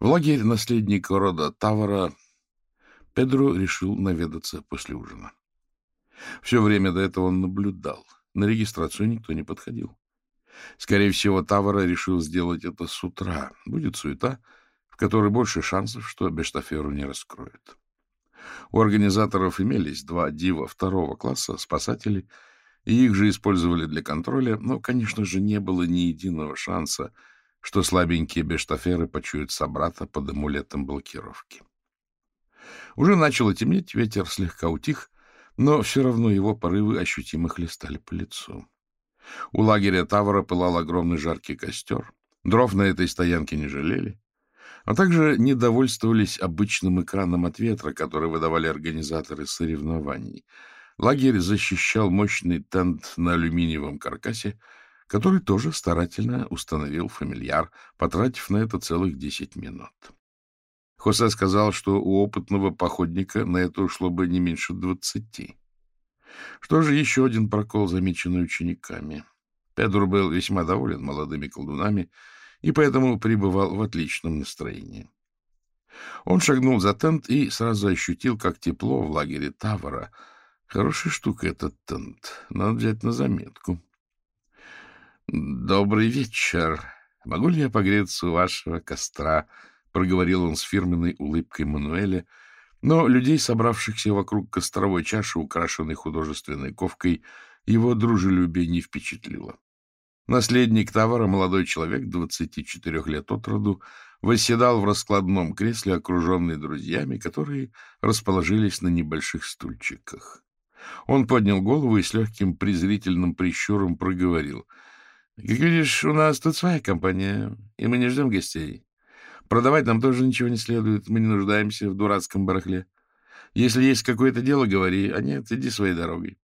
В лагерь наследника рода Тавара Педро решил наведаться после ужина. Все время до этого он наблюдал. На регистрацию никто не подходил. Скорее всего, Тавара решил сделать это с утра. Будет суета, в которой больше шансов, что Бештаферу не раскроют. У организаторов имелись два дива второго класса, спасатели, и их же использовали для контроля, но, конечно же, не было ни единого шанса, что слабенькие бештаферы почуют собрата под амулетом блокировки. Уже начало темнеть, ветер слегка утих, но все равно его порывы ощутимо хлестали по лицу. У лагеря Тавара пылал огромный жаркий костер, дров на этой стоянке не жалели, а также недовольствовались обычным экраном от ветра, который выдавали организаторы соревнований. Лагерь защищал мощный тент на алюминиевом каркасе, который тоже старательно установил фамильяр, потратив на это целых десять минут. Хосе сказал, что у опытного походника на это ушло бы не меньше двадцати. Что же еще один прокол, замеченный учениками? Педро был весьма доволен молодыми колдунами и поэтому пребывал в отличном настроении. Он шагнул за тент и сразу ощутил, как тепло в лагере Тавара. Хорошая штука этот тент. Надо взять на заметку. — Добрый вечер. Могу ли я погреться у вашего костра? — проговорил он с фирменной улыбкой Мануэля, но людей, собравшихся вокруг костровой чаши, украшенной художественной ковкой, его дружелюбие не впечатлило. Наследник Тавара, молодой человек, 24 лет от роду, восседал в раскладном кресле, окруженный друзьями, которые расположились на небольших стульчиках. Он поднял голову и с легким презрительным прищуром проговорил. — Как видишь, у нас тут своя компания, и мы не ждем гостей. Продавать нам тоже ничего не следует, мы не нуждаемся в дурацком барахле. Если есть какое-то дело, говори, а нет, иди своей дорогой.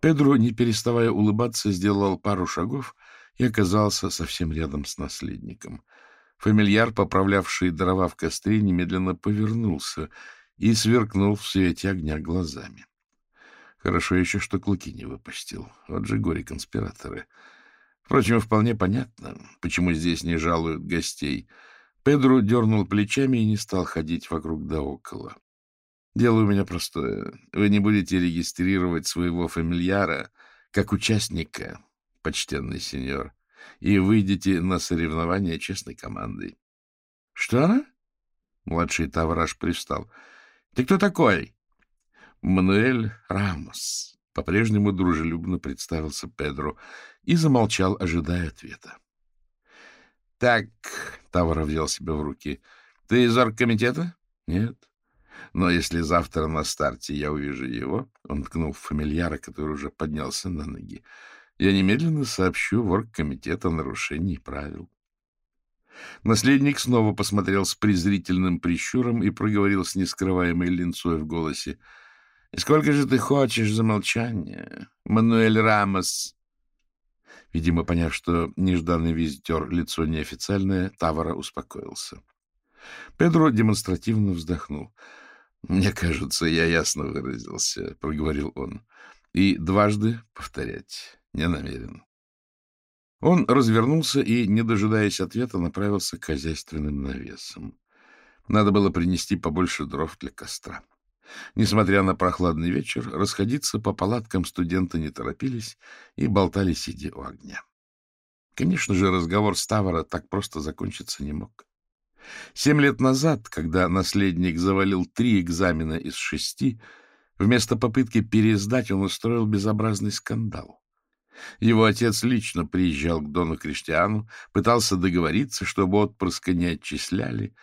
Педро, не переставая улыбаться, сделал пару шагов и оказался совсем рядом с наследником. Фамильяр, поправлявший дрова в костре, немедленно повернулся и сверкнул в свете огня глазами. Хорошо еще, что клыки не выпустил. Вот же горе-конспираторы. Впрочем, вполне понятно, почему здесь не жалуют гостей — Педро дернул плечами и не стал ходить вокруг да около. Дело у меня простое. Вы не будете регистрировать своего фамильяра как участника, почтенный сеньор, и выйдете на соревнования честной командой. — Что? — младший Тавраш привстал. — Ты кто такой? — Мануэль Рамос. По-прежнему дружелюбно представился Педро и замолчал, ожидая ответа. — Так, — Тавара взял себя в руки, — ты из оргкомитета? — Нет. Но если завтра на старте я увижу его, — он ткнул фамильяра, который уже поднялся на ноги, — я немедленно сообщу в оргкомитет о нарушении правил. Наследник снова посмотрел с презрительным прищуром и проговорил с нескрываемой линцой в голосе. — Сколько же ты хочешь за молчание, Мануэль Рамос? Видимо, поняв, что нежданный визитер — лицо неофициальное, Тавара успокоился. Педро демонстративно вздохнул. — Мне кажется, я ясно выразился, — проговорил он, — и дважды повторять не намерен. Он развернулся и, не дожидаясь ответа, направился к хозяйственным навесам. Надо было принести побольше дров для костра. Несмотря на прохладный вечер, расходиться по палаткам студенты не торопились и болтали, сидя у огня. Конечно же, разговор Ставора так просто закончиться не мог. Семь лет назад, когда наследник завалил три экзамена из шести, вместо попытки пересдать он устроил безобразный скандал. Его отец лично приезжал к Дону Криштиану, пытался договориться, чтобы отпрыска не отчисляли.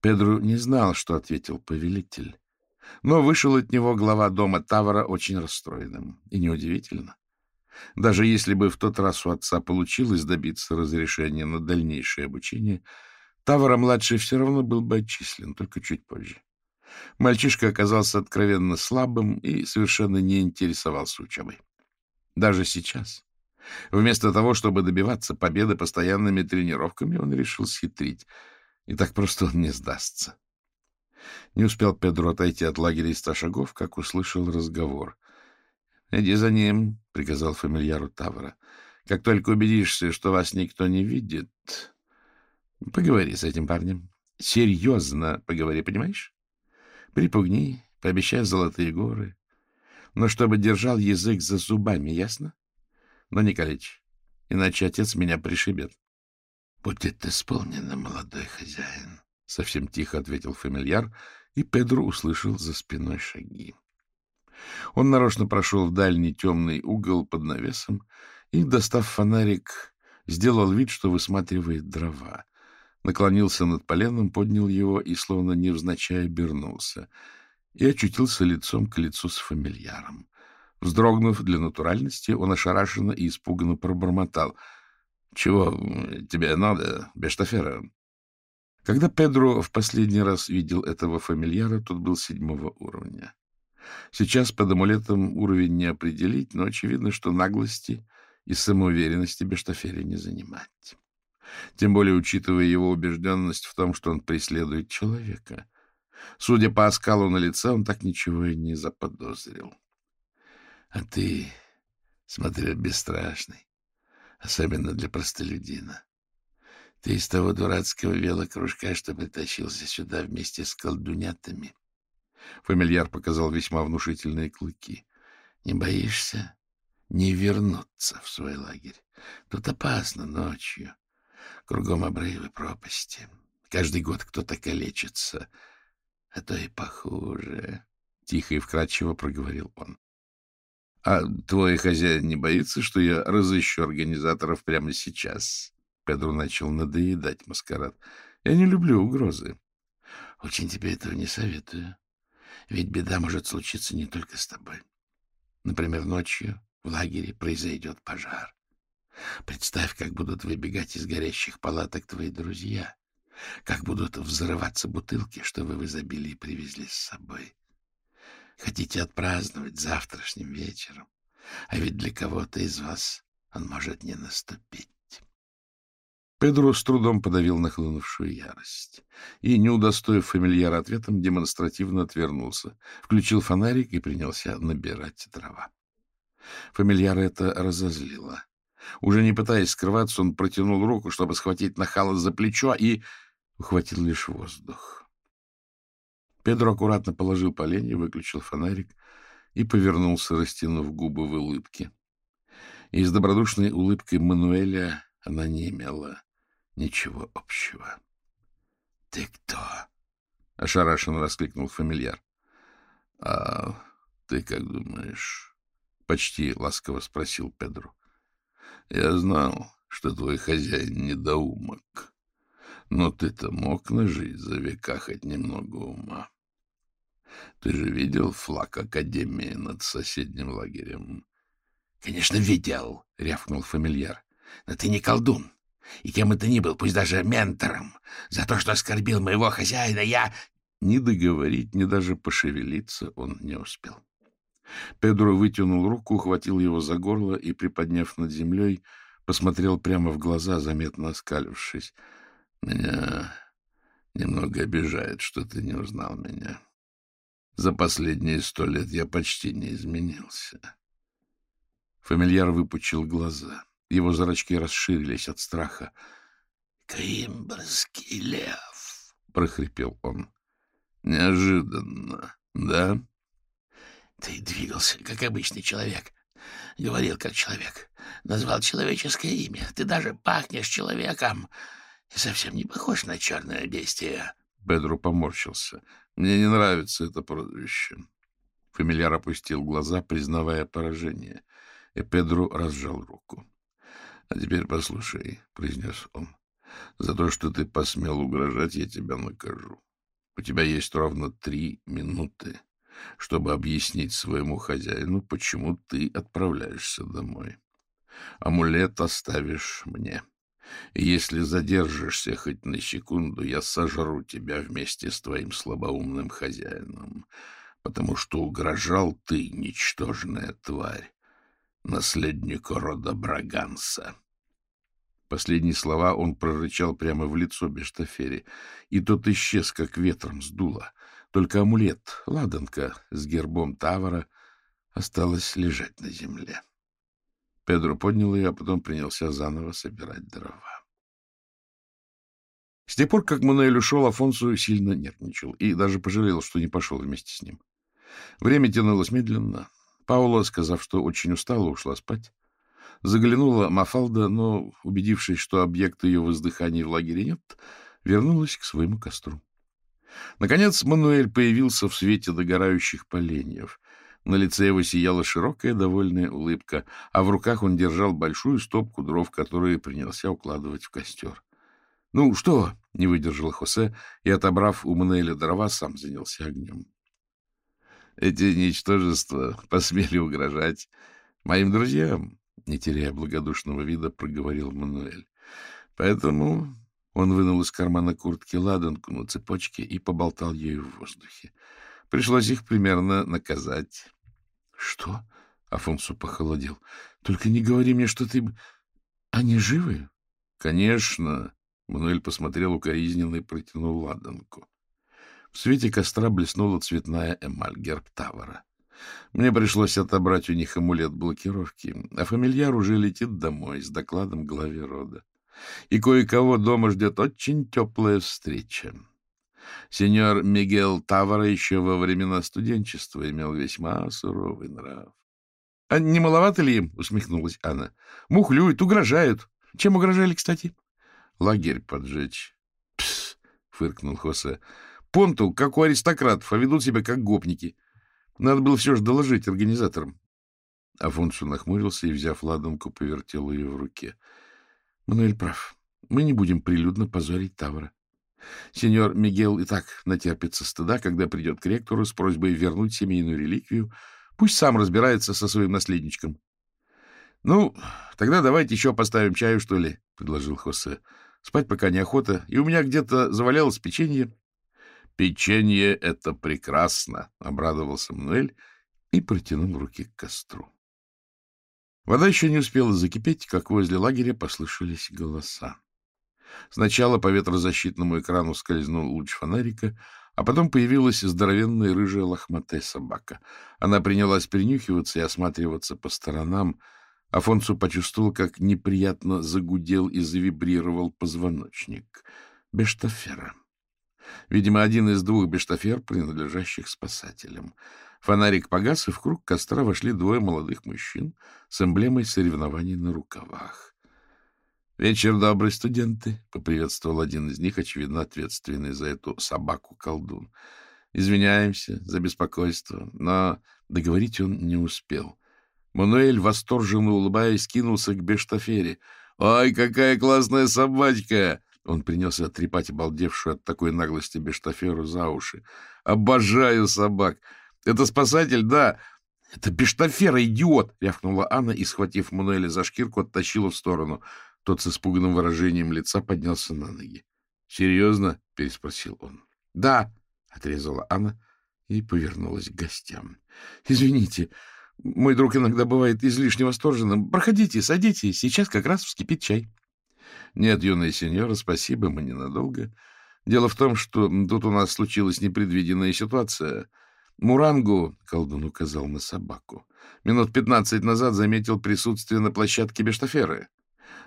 Педро не знал, что ответил повелитель. Но вышел от него глава дома Тавара очень расстроенным. И неудивительно. Даже если бы в тот раз у отца получилось добиться разрешения на дальнейшее обучение, Тавара-младший все равно был бы отчислен, только чуть позже. Мальчишка оказался откровенно слабым и совершенно не интересовался учебой. Даже сейчас. Вместо того, чтобы добиваться победы постоянными тренировками, он решил схитрить. И так просто он не сдастся. Не успел Педро отойти от лагеря из ста шагов, как услышал разговор. — Иди за ним, — приказал фамильяру Тавра. — Как только убедишься, что вас никто не видит... Поговори с этим парнем. Серьезно поговори, понимаешь? Припугни, пообещай золотые горы. Но чтобы держал язык за зубами, ясно? Но не калечь, иначе отец меня пришибет. — Будет исполнено, молодой хозяин, — совсем тихо ответил фамильяр, и Педро услышал за спиной шаги. Он нарочно прошел в дальний темный угол под навесом и, достав фонарик, сделал вид, что высматривает дрова. Наклонился над поленом, поднял его и, словно невзначай, обернулся и очутился лицом к лицу с фамильяром. Вздрогнув для натуральности, он ошарашенно и испуганно пробормотал. — Чего тебе надо, Бештафера? Когда Педро в последний раз видел этого фамильяра, тот был седьмого уровня. Сейчас под амулетом уровень не определить, но очевидно, что наглости и самоуверенности Бештафере не занимать. Тем более, учитывая его убежденность в том, что он преследует человека. Судя по оскалу на лице, он так ничего и не заподозрил. — А ты, смотря бесстрашный, особенно для простолюдина. Ты из того дурацкого велокружка, что притащился сюда вместе с колдунятами. Фамильяр показал весьма внушительные клыки. Не боишься не вернуться в свой лагерь? Тут опасно ночью. Кругом обрывы пропасти. Каждый год кто-то калечится, а то и похуже. Тихо и вкрадчиво проговорил он. — А твой хозяин не боится, что я разыщу организаторов прямо сейчас? Педро начал надоедать маскарад. — Я не люблю угрозы. — Очень тебе этого не советую. Ведь беда может случиться не только с тобой. Например, ночью в лагере произойдет пожар. Представь, как будут выбегать из горящих палаток твои друзья, как будут взрываться бутылки, что вы в изобилии привезли с собой. Хотите отпраздновать завтрашним вечером, а ведь для кого-то из вас он может не наступить. Педро с трудом подавил нахлынувшую ярость и, не удостоив фамильяра ответом, демонстративно отвернулся, включил фонарик и принялся набирать дрова. Фамильяра это разозлило. Уже не пытаясь скрываться, он протянул руку, чтобы схватить нахала за плечо, и ухватил лишь воздух. Педро аккуратно положил поленья, выключил фонарик и повернулся, растянув губы в улыбке. И с добродушной улыбкой Мануэля она не имела ничего общего. — Ты кто? — ошарашенно воскликнул фамильяр. — А ты как думаешь? — почти ласково спросил Педро. — Я знал, что твой хозяин недоумок, но ты-то мог нажить за века хоть немного ума. Ты же видел флаг Академии над соседним лагерем? — Конечно, видел, — рявкнул фамильяр. — Но ты не колдун. И кем это ни был, пусть даже ментором, за то, что оскорбил моего хозяина, я... Ни договорить, ни даже пошевелиться он не успел. Педро вытянул руку, ухватил его за горло и, приподняв над землей, посмотрел прямо в глаза, заметно оскалившись. — Меня немного обижает, что ты не узнал меня. За последние сто лет я почти не изменился. Фамильяр выпучил глаза. Его зрачки расширились от страха. — Кимбрский лев! — прохрипел он. — Неожиданно, да? — Ты двигался, как обычный человек. Говорил, как человек. Назвал человеческое имя. Ты даже пахнешь человеком. И совсем не похож на черное бестие. Педро поморщился. Мне не нравится это прозвище. Фамильяр опустил глаза, признавая поражение, и Педро разжал руку. — А теперь послушай, — произнес он, — за то, что ты посмел угрожать, я тебя накажу. У тебя есть ровно три минуты, чтобы объяснить своему хозяину, почему ты отправляешься домой. Амулет оставишь мне. И если задержишься хоть на секунду, я сожру тебя вместе с твоим слабоумным хозяином, потому что угрожал ты, ничтожная тварь наследнику рода Браганса. Последние слова он прорычал прямо в лицо Бештафери, и тот исчез, как ветром сдуло. Только амулет, ладанка с гербом Тавара, осталась лежать на земле. Педро поднял ее, а потом принялся заново собирать дрова. С тех пор, как Мануэль ушел, Афонсу сильно нервничал и даже пожалел, что не пошел вместе с ним. Время тянулось медленно. Паула, сказав, что очень устала, ушла спать. Заглянула Мафалда, но, убедившись, что объекта ее воздыхания в лагере нет, вернулась к своему костру. Наконец Мануэль появился в свете догорающих поленьев. На лице его сияла широкая довольная улыбка, а в руках он держал большую стопку дров, которые принялся укладывать в костер. — Ну, что? — не выдержал Хосе и, отобрав у Мануэля дрова, сам занялся огнем. — Эти ничтожества посмели угрожать моим друзьям, — не теряя благодушного вида, проговорил Мануэль. — Поэтому он вынул из кармана куртки ладанку на цепочке и поболтал ею в воздухе. Пришлось их примерно наказать. — Что? — Афонсу похолодел. — Только не говори мне, что ты... Они живы? — Конечно. Мануэль посмотрел укоризненно и протянул ладанку. В свете костра блеснула цветная эмаль герб Тавара. Мне пришлось отобрать у них амулет блокировки, а фамильяр уже летит домой с докладом главе рода и кое-кого дома ждет очень теплая встреча. Сеньор Мигел Тавара еще во времена студенчества имел весьма суровый нрав. — А не маловато ли им? — усмехнулась Анна. — Мухлюют, угрожают. Чем угрожали, кстати? — Лагерь поджечь. — Пс! — фыркнул Хосе. — Понту, как у аристократов, а ведут себя как гопники. Надо было все же доложить организаторам. Афонсу нахмурился и, взяв ладанку, повертел ее в руке. — Мануэль прав. Мы не будем прилюдно позорить Тавра. Сеньор Мигел и так натерпится стыда, когда придет к ректору с просьбой вернуть семейную реликвию. Пусть сам разбирается со своим наследничком. — Ну, тогда давайте еще поставим чаю, что ли, — предложил Хосе. — Спать пока неохота, и у меня где-то завалялось печенье. — Печенье — это прекрасно, — обрадовался Мануэль и протянул руки к костру. Вода еще не успела закипеть, как возле лагеря послышались голоса. Сначала по ветрозащитному экрану скользнул луч фонарика, а потом появилась здоровенная рыжая лохматая собака. Она принялась принюхиваться и осматриваться по сторонам. Афонсу почувствовал, как неприятно загудел и завибрировал позвоночник. Бештафера. Видимо, один из двух бештафер, принадлежащих спасателям. Фонарик погас, и в круг костра вошли двое молодых мужчин с эмблемой соревнований на рукавах. — Вечер добрый, студенты! — поприветствовал один из них, очевидно, ответственный за эту собаку-колдун. — Извиняемся за беспокойство, но договорить он не успел. Мануэль, восторженно улыбаясь, кинулся к Бештафере. — Ой, какая классная собачка! Он принялся трепать обалдевшую от такой наглости Бештаферу за уши. — Обожаю собак! — это спасатель, да. Это Бештафера, идиот! — рявкнула Анна и, схватив Мануэля за шкирку, оттащила в сторону. Тот с испуганным выражением лица поднялся на ноги. — Серьезно? — переспросил он. — Да, — отрезала Анна и повернулась к гостям. — Извините, мой друг иногда бывает излишне восторженным. Проходите, садитесь, сейчас как раз вскипит чай. — Нет, юная сеньора, спасибо, мы ненадолго. Дело в том, что тут у нас случилась непредвиденная ситуация — Мурангу, — колдун указал на собаку, — минут пятнадцать назад заметил присутствие на площадке Бештаферы.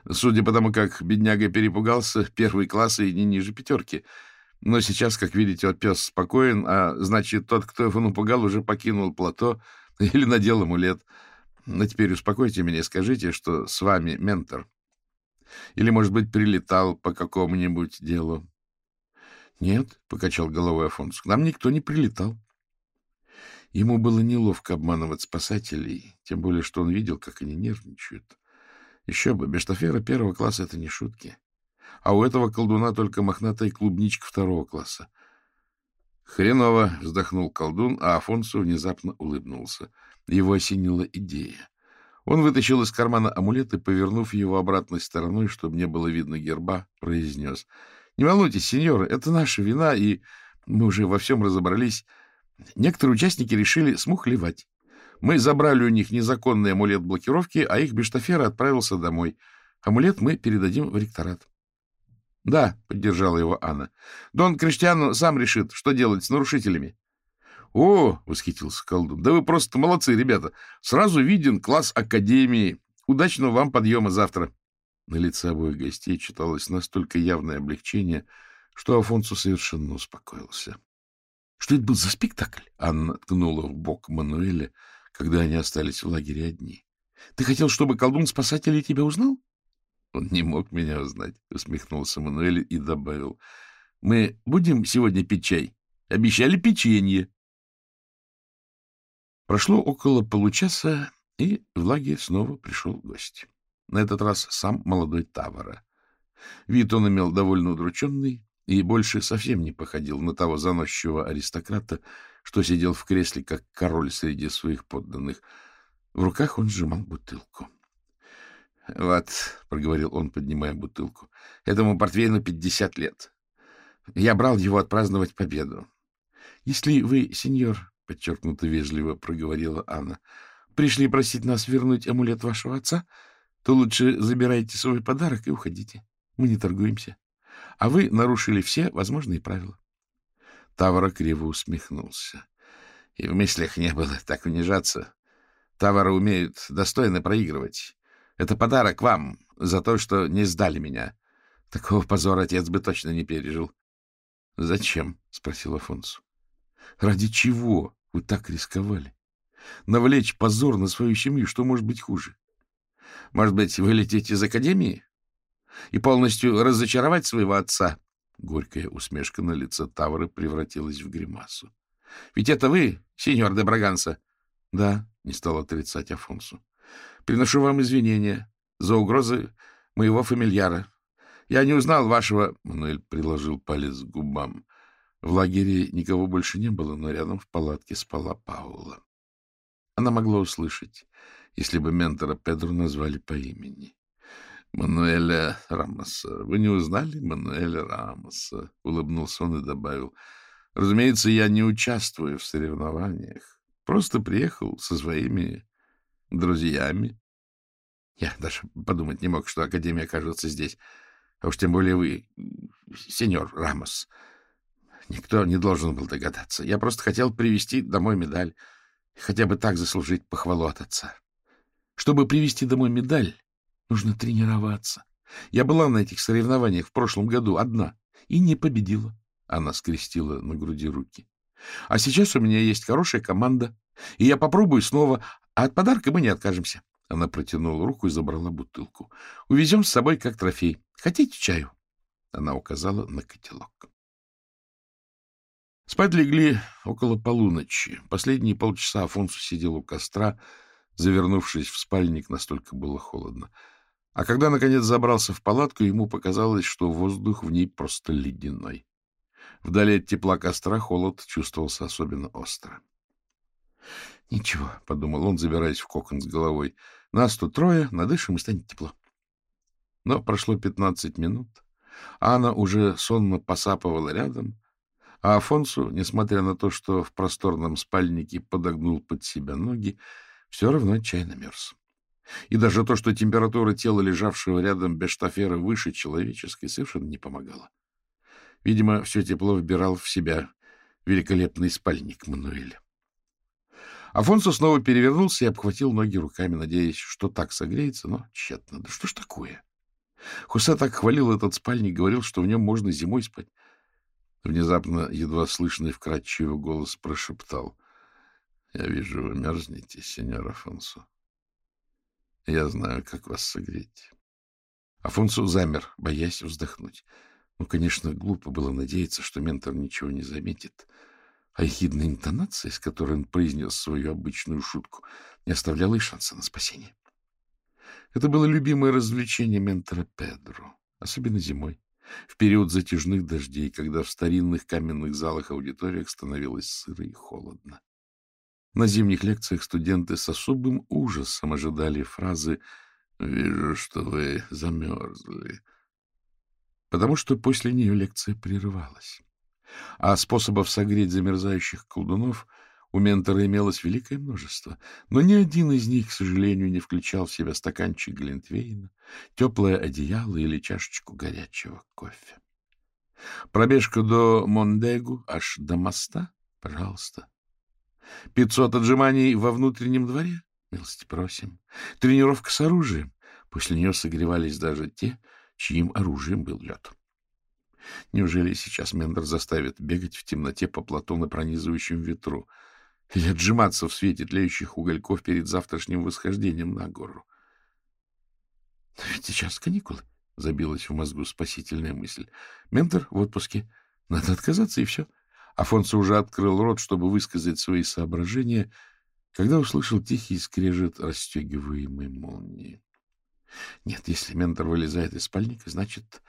Судя по тому, как бедняга перепугался, первый класс и не ниже пятерки. Но сейчас, как видите, пес спокоен, а значит, тот, кто его напугал, уже покинул плато или надел амулет. Но теперь успокойте меня и скажите, что с вами ментор. Или, может быть, прилетал по какому-нибудь делу. — Нет, — покачал головой Афонс, — к нам никто не прилетал. Ему было неловко обманывать спасателей, тем более, что он видел, как они нервничают. Еще бы, Бештафера первого класса — это не шутки. А у этого колдуна только мохнатая клубничка второго класса. Хреново вздохнул колдун, а Афонсу внезапно улыбнулся. Его осенила идея. Он вытащил из кармана амулет и, повернув его обратной стороной, чтобы не было видно герба, произнес. — Не волнуйтесь, сеньоры, это наша вина, и мы уже во всем разобрались. Некоторые участники решили смухлевать. Мы забрали у них незаконный амулет блокировки, а их Бештафера отправился домой. Амулет мы передадим в ректорат. — Да, — поддержала его Анна. — Дон Криштиану сам решит, что делать с нарушителями. — О, — восхитился колдун, — да вы просто молодцы, ребята. Сразу виден класс Академии. Удачного вам подъема завтра. На лице обоих гостей читалось настолько явное облегчение, что Афонсу совершенно успокоился. — Что это был за спектакль? — Анна ткнула в бок Мануэля, когда они остались в лагере одни. — Ты хотел, чтобы колдун-спасатель тебя узнал? — Он не мог меня узнать, — усмехнулся Мануэль и добавил. — Мы будем сегодня пить чай? Обещали печенье. Прошло около получаса, и в лагерь снова пришел гость. На этот раз сам молодой Тавара. Вид он имел довольно удрученный и больше совсем не походил на того заносчивого аристократа, что сидел в кресле, как король среди своих подданных. В руках он сжимал бутылку. — Вот, — проговорил он, поднимая бутылку, — этому портвейну пятьдесят лет. Я брал его отпраздновать победу. — Если вы, сеньор, — подчеркнуто вежливо проговорила Анна, — пришли просить нас вернуть амулет вашего отца, то лучше забирайте свой подарок и уходите. Мы не торгуемся. А вы нарушили все возможные правила. Тавара криво усмехнулся. И в мыслях не было так унижаться. Тавара умеют достойно проигрывать. Это подарок вам за то, что не сдали меня. Такого позора отец бы точно не пережил. — Зачем? — спросил Афонсу. — Ради чего вы так рисковали? Навлечь позор на свою семью, что может быть хуже? Может быть, вылететь из академии? И полностью разочаровать своего отца? Горькая усмешка на лице Тавры превратилась в гримасу. — Ведь это вы, сеньор де Браганса? — Да, — не стал отрицать Афонсу. — Приношу вам извинения за угрозы моего фамильяра. Я не узнал вашего... Мануэль приложил палец к губам. В лагере никого больше не было, но рядом в палатке спала Паула. Она могла услышать, если бы ментора Педро назвали по имени. — Мануэля Рамоса. Вы не узнали Мануэля Рамоса? — улыбнулся он и добавил. — Разумеется, я не участвую в соревнованиях. Просто приехал со своими друзьями. Я даже подумать не мог, что Академия окажется здесь. А уж тем более вы, сеньор Рамос. Никто не должен был догадаться. Я просто хотел привезти домой медаль. Хотя бы так заслужить похвалу от отца. Чтобы привезти домой медаль, нужно тренироваться. Я была на этих соревнованиях в прошлом году одна и не победила. Она скрестила на груди руки. А сейчас у меня есть хорошая команда, и я попробую снова, а от подарка мы не откажемся. Она протянула руку и забрала бутылку. Увезем с собой как трофей. Хотите чаю? Она указала на котелок. Спать легли около полуночи. Последние полчаса Афонсу сидел у костра, завернувшись в спальник, настолько было холодно. А когда, наконец, забрался в палатку, ему показалось, что воздух в ней просто ледяной. Вдали от тепла костра холод чувствовался особенно остро. — Ничего, — подумал он, забираясь в кокон с головой. — Нас тут трое, надышим и станет тепло. Но прошло пятнадцать минут. Анна уже сонно посапывала рядом, а Афонсу, несмотря на то, что в просторном спальнике подогнул под себя ноги, все равно отчаянно мерз. И даже то, что температура тела лежавшего рядом Бештафера выше человеческой, совершенно не помогало. Видимо, все тепло вбирал в себя великолепный спальник Мануэля. Афонсо снова перевернулся и обхватил ноги руками, надеясь, что так согреется, но тщетно. Да что ж такое? Хуса так хвалил этот спальник, говорил, что в нем можно зимой спать. Внезапно, едва слышный вкрадчивый голос прошептал. — Я вижу, вы мерзнете, сеньор Афонсо. Я знаю, как вас согреть. Афонсо замер, боясь вздохнуть. Ну, конечно, глупо было надеяться, что ментор ничего не заметит. А ехидная интонация, с которой он произнес свою обычную шутку, не оставляла и шанса на спасение. Это было любимое развлечение ментора Педро, особенно зимой в период затяжных дождей, когда в старинных каменных залах аудиториях становилось сыро и холодно. На зимних лекциях студенты с особым ужасом ожидали фразы «Вижу, что вы замерзли», потому что после нее лекция прерывалась. А способов согреть замерзающих колдунов — у ментора имелось великое множество, но ни один из них, к сожалению, не включал в себя стаканчик глинтвейна, теплое одеяло или чашечку горячего кофе. Пробежка до Мондегу, аж до моста? Пожалуйста. Пятьсот отжиманий во внутреннем дворе? Милости просим. Тренировка с оружием. После нее согревались даже те, чьим оружием был лед. Неужели сейчас Мендер заставит бегать в темноте по плато на пронизывающем ветру или отжиматься в свете тлеющих угольков перед завтрашним восхождением на гору? Но ведь сейчас каникулы, — забилась в мозгу спасительная мысль. Ментор в отпуске. Надо отказаться, и все. Афонсо уже открыл рот, чтобы высказать свои соображения, когда услышал тихий скрежет расстегиваемой молнии. Нет, если ментор вылезает из спальника, значит,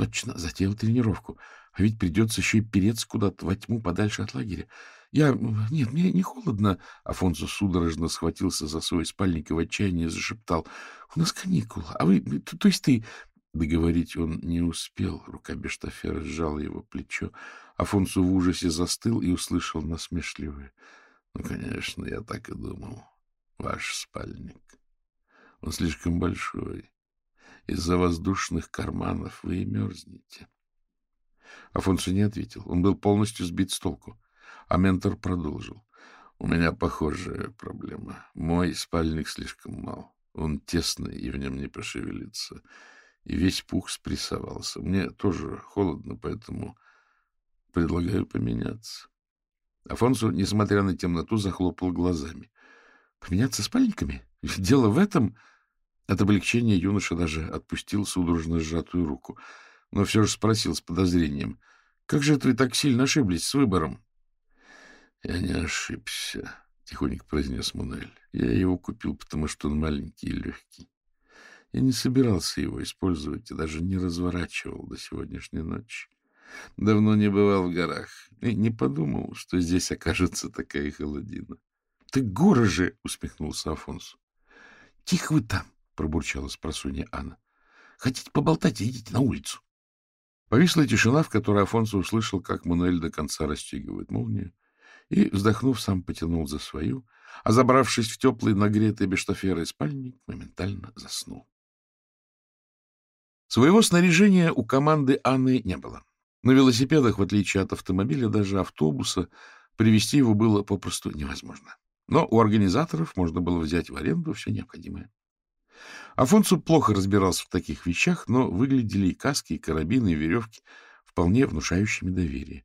точно затеял тренировку. А ведь придется еще и переться куда-то во тьму подальше от лагеря. Я... Нет, мне не холодно. Афонсо судорожно схватился за свой спальник и в отчаянии зашептал. — У нас каникулы. А вы... То, то есть ты... Договорить он не успел. Рука Бештафера сжала его плечо. Афонсу в ужасе застыл и услышал насмешливое. — Ну, конечно, я так и думал. Ваш спальник. Он слишком большой. Из-за воздушных карманов вы и мерзнете. Афонсу не ответил. Он был полностью сбит с толку. А ментор продолжил. У меня похожая проблема. Мой спальник слишком мал. Он тесный, и в нем не пошевелиться и весь пух спрессовался. Мне тоже холодно, поэтому предлагаю поменяться. Афонсу, несмотря на темноту, захлопал глазами. — Поменяться спальниками? Дело в этом... От облегчения юноша даже отпустил судорожно сжатую руку, но все же спросил с подозрением. — Как же это вы так сильно ошиблись с выбором? — Я не ошибся, — тихонько произнес Мунель. — Я его купил, потому что он маленький и легкий. Я не собирался его использовать и даже не разворачивал до сегодняшней ночи. Давно не бывал в горах и не подумал, что здесь окажется такая холодина. — Ты горы же! — усмехнулся Афонс. — Тихо вы там! — пробурчала с просунья Анна. — Хотите поболтать, идите на улицу. Повисла тишина, в которой Афонсо услышал, как Мануэль до конца расстегивает молнию, и, вздохнув, сам потянул за свою, а, забравшись в теплый, нагретый бештаферой спальник, моментально заснул. Своего снаряжения у команды Анны не было. На велосипедах, в отличие от автомобиля, даже автобуса, привезти его было попросту невозможно. Но у организаторов можно было взять в аренду все необходимое. Афонсу плохо разбирался в таких вещах, но выглядели и каски, и карабины, и веревки вполне внушающими доверие.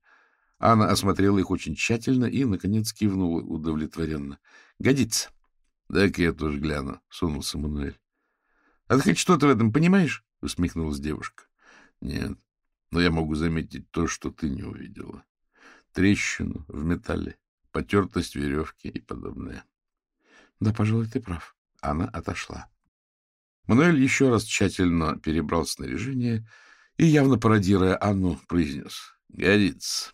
Анна осмотрела их очень тщательно и, наконец, кивнула удовлетворенно. — Годится. — Дай-ка я тоже гляну, — сунулся Мануэль. — А ты хоть что-то в этом понимаешь? — усмехнулась девушка. — Нет, но я могу заметить то, что ты не увидела. Трещину в металле, потертость веревки и подобное. — Да, пожалуй, ты прав. Она отошла. Мануэль еще раз тщательно перебрал снаряжение и, явно пародируя Анну, произнес. — Годится.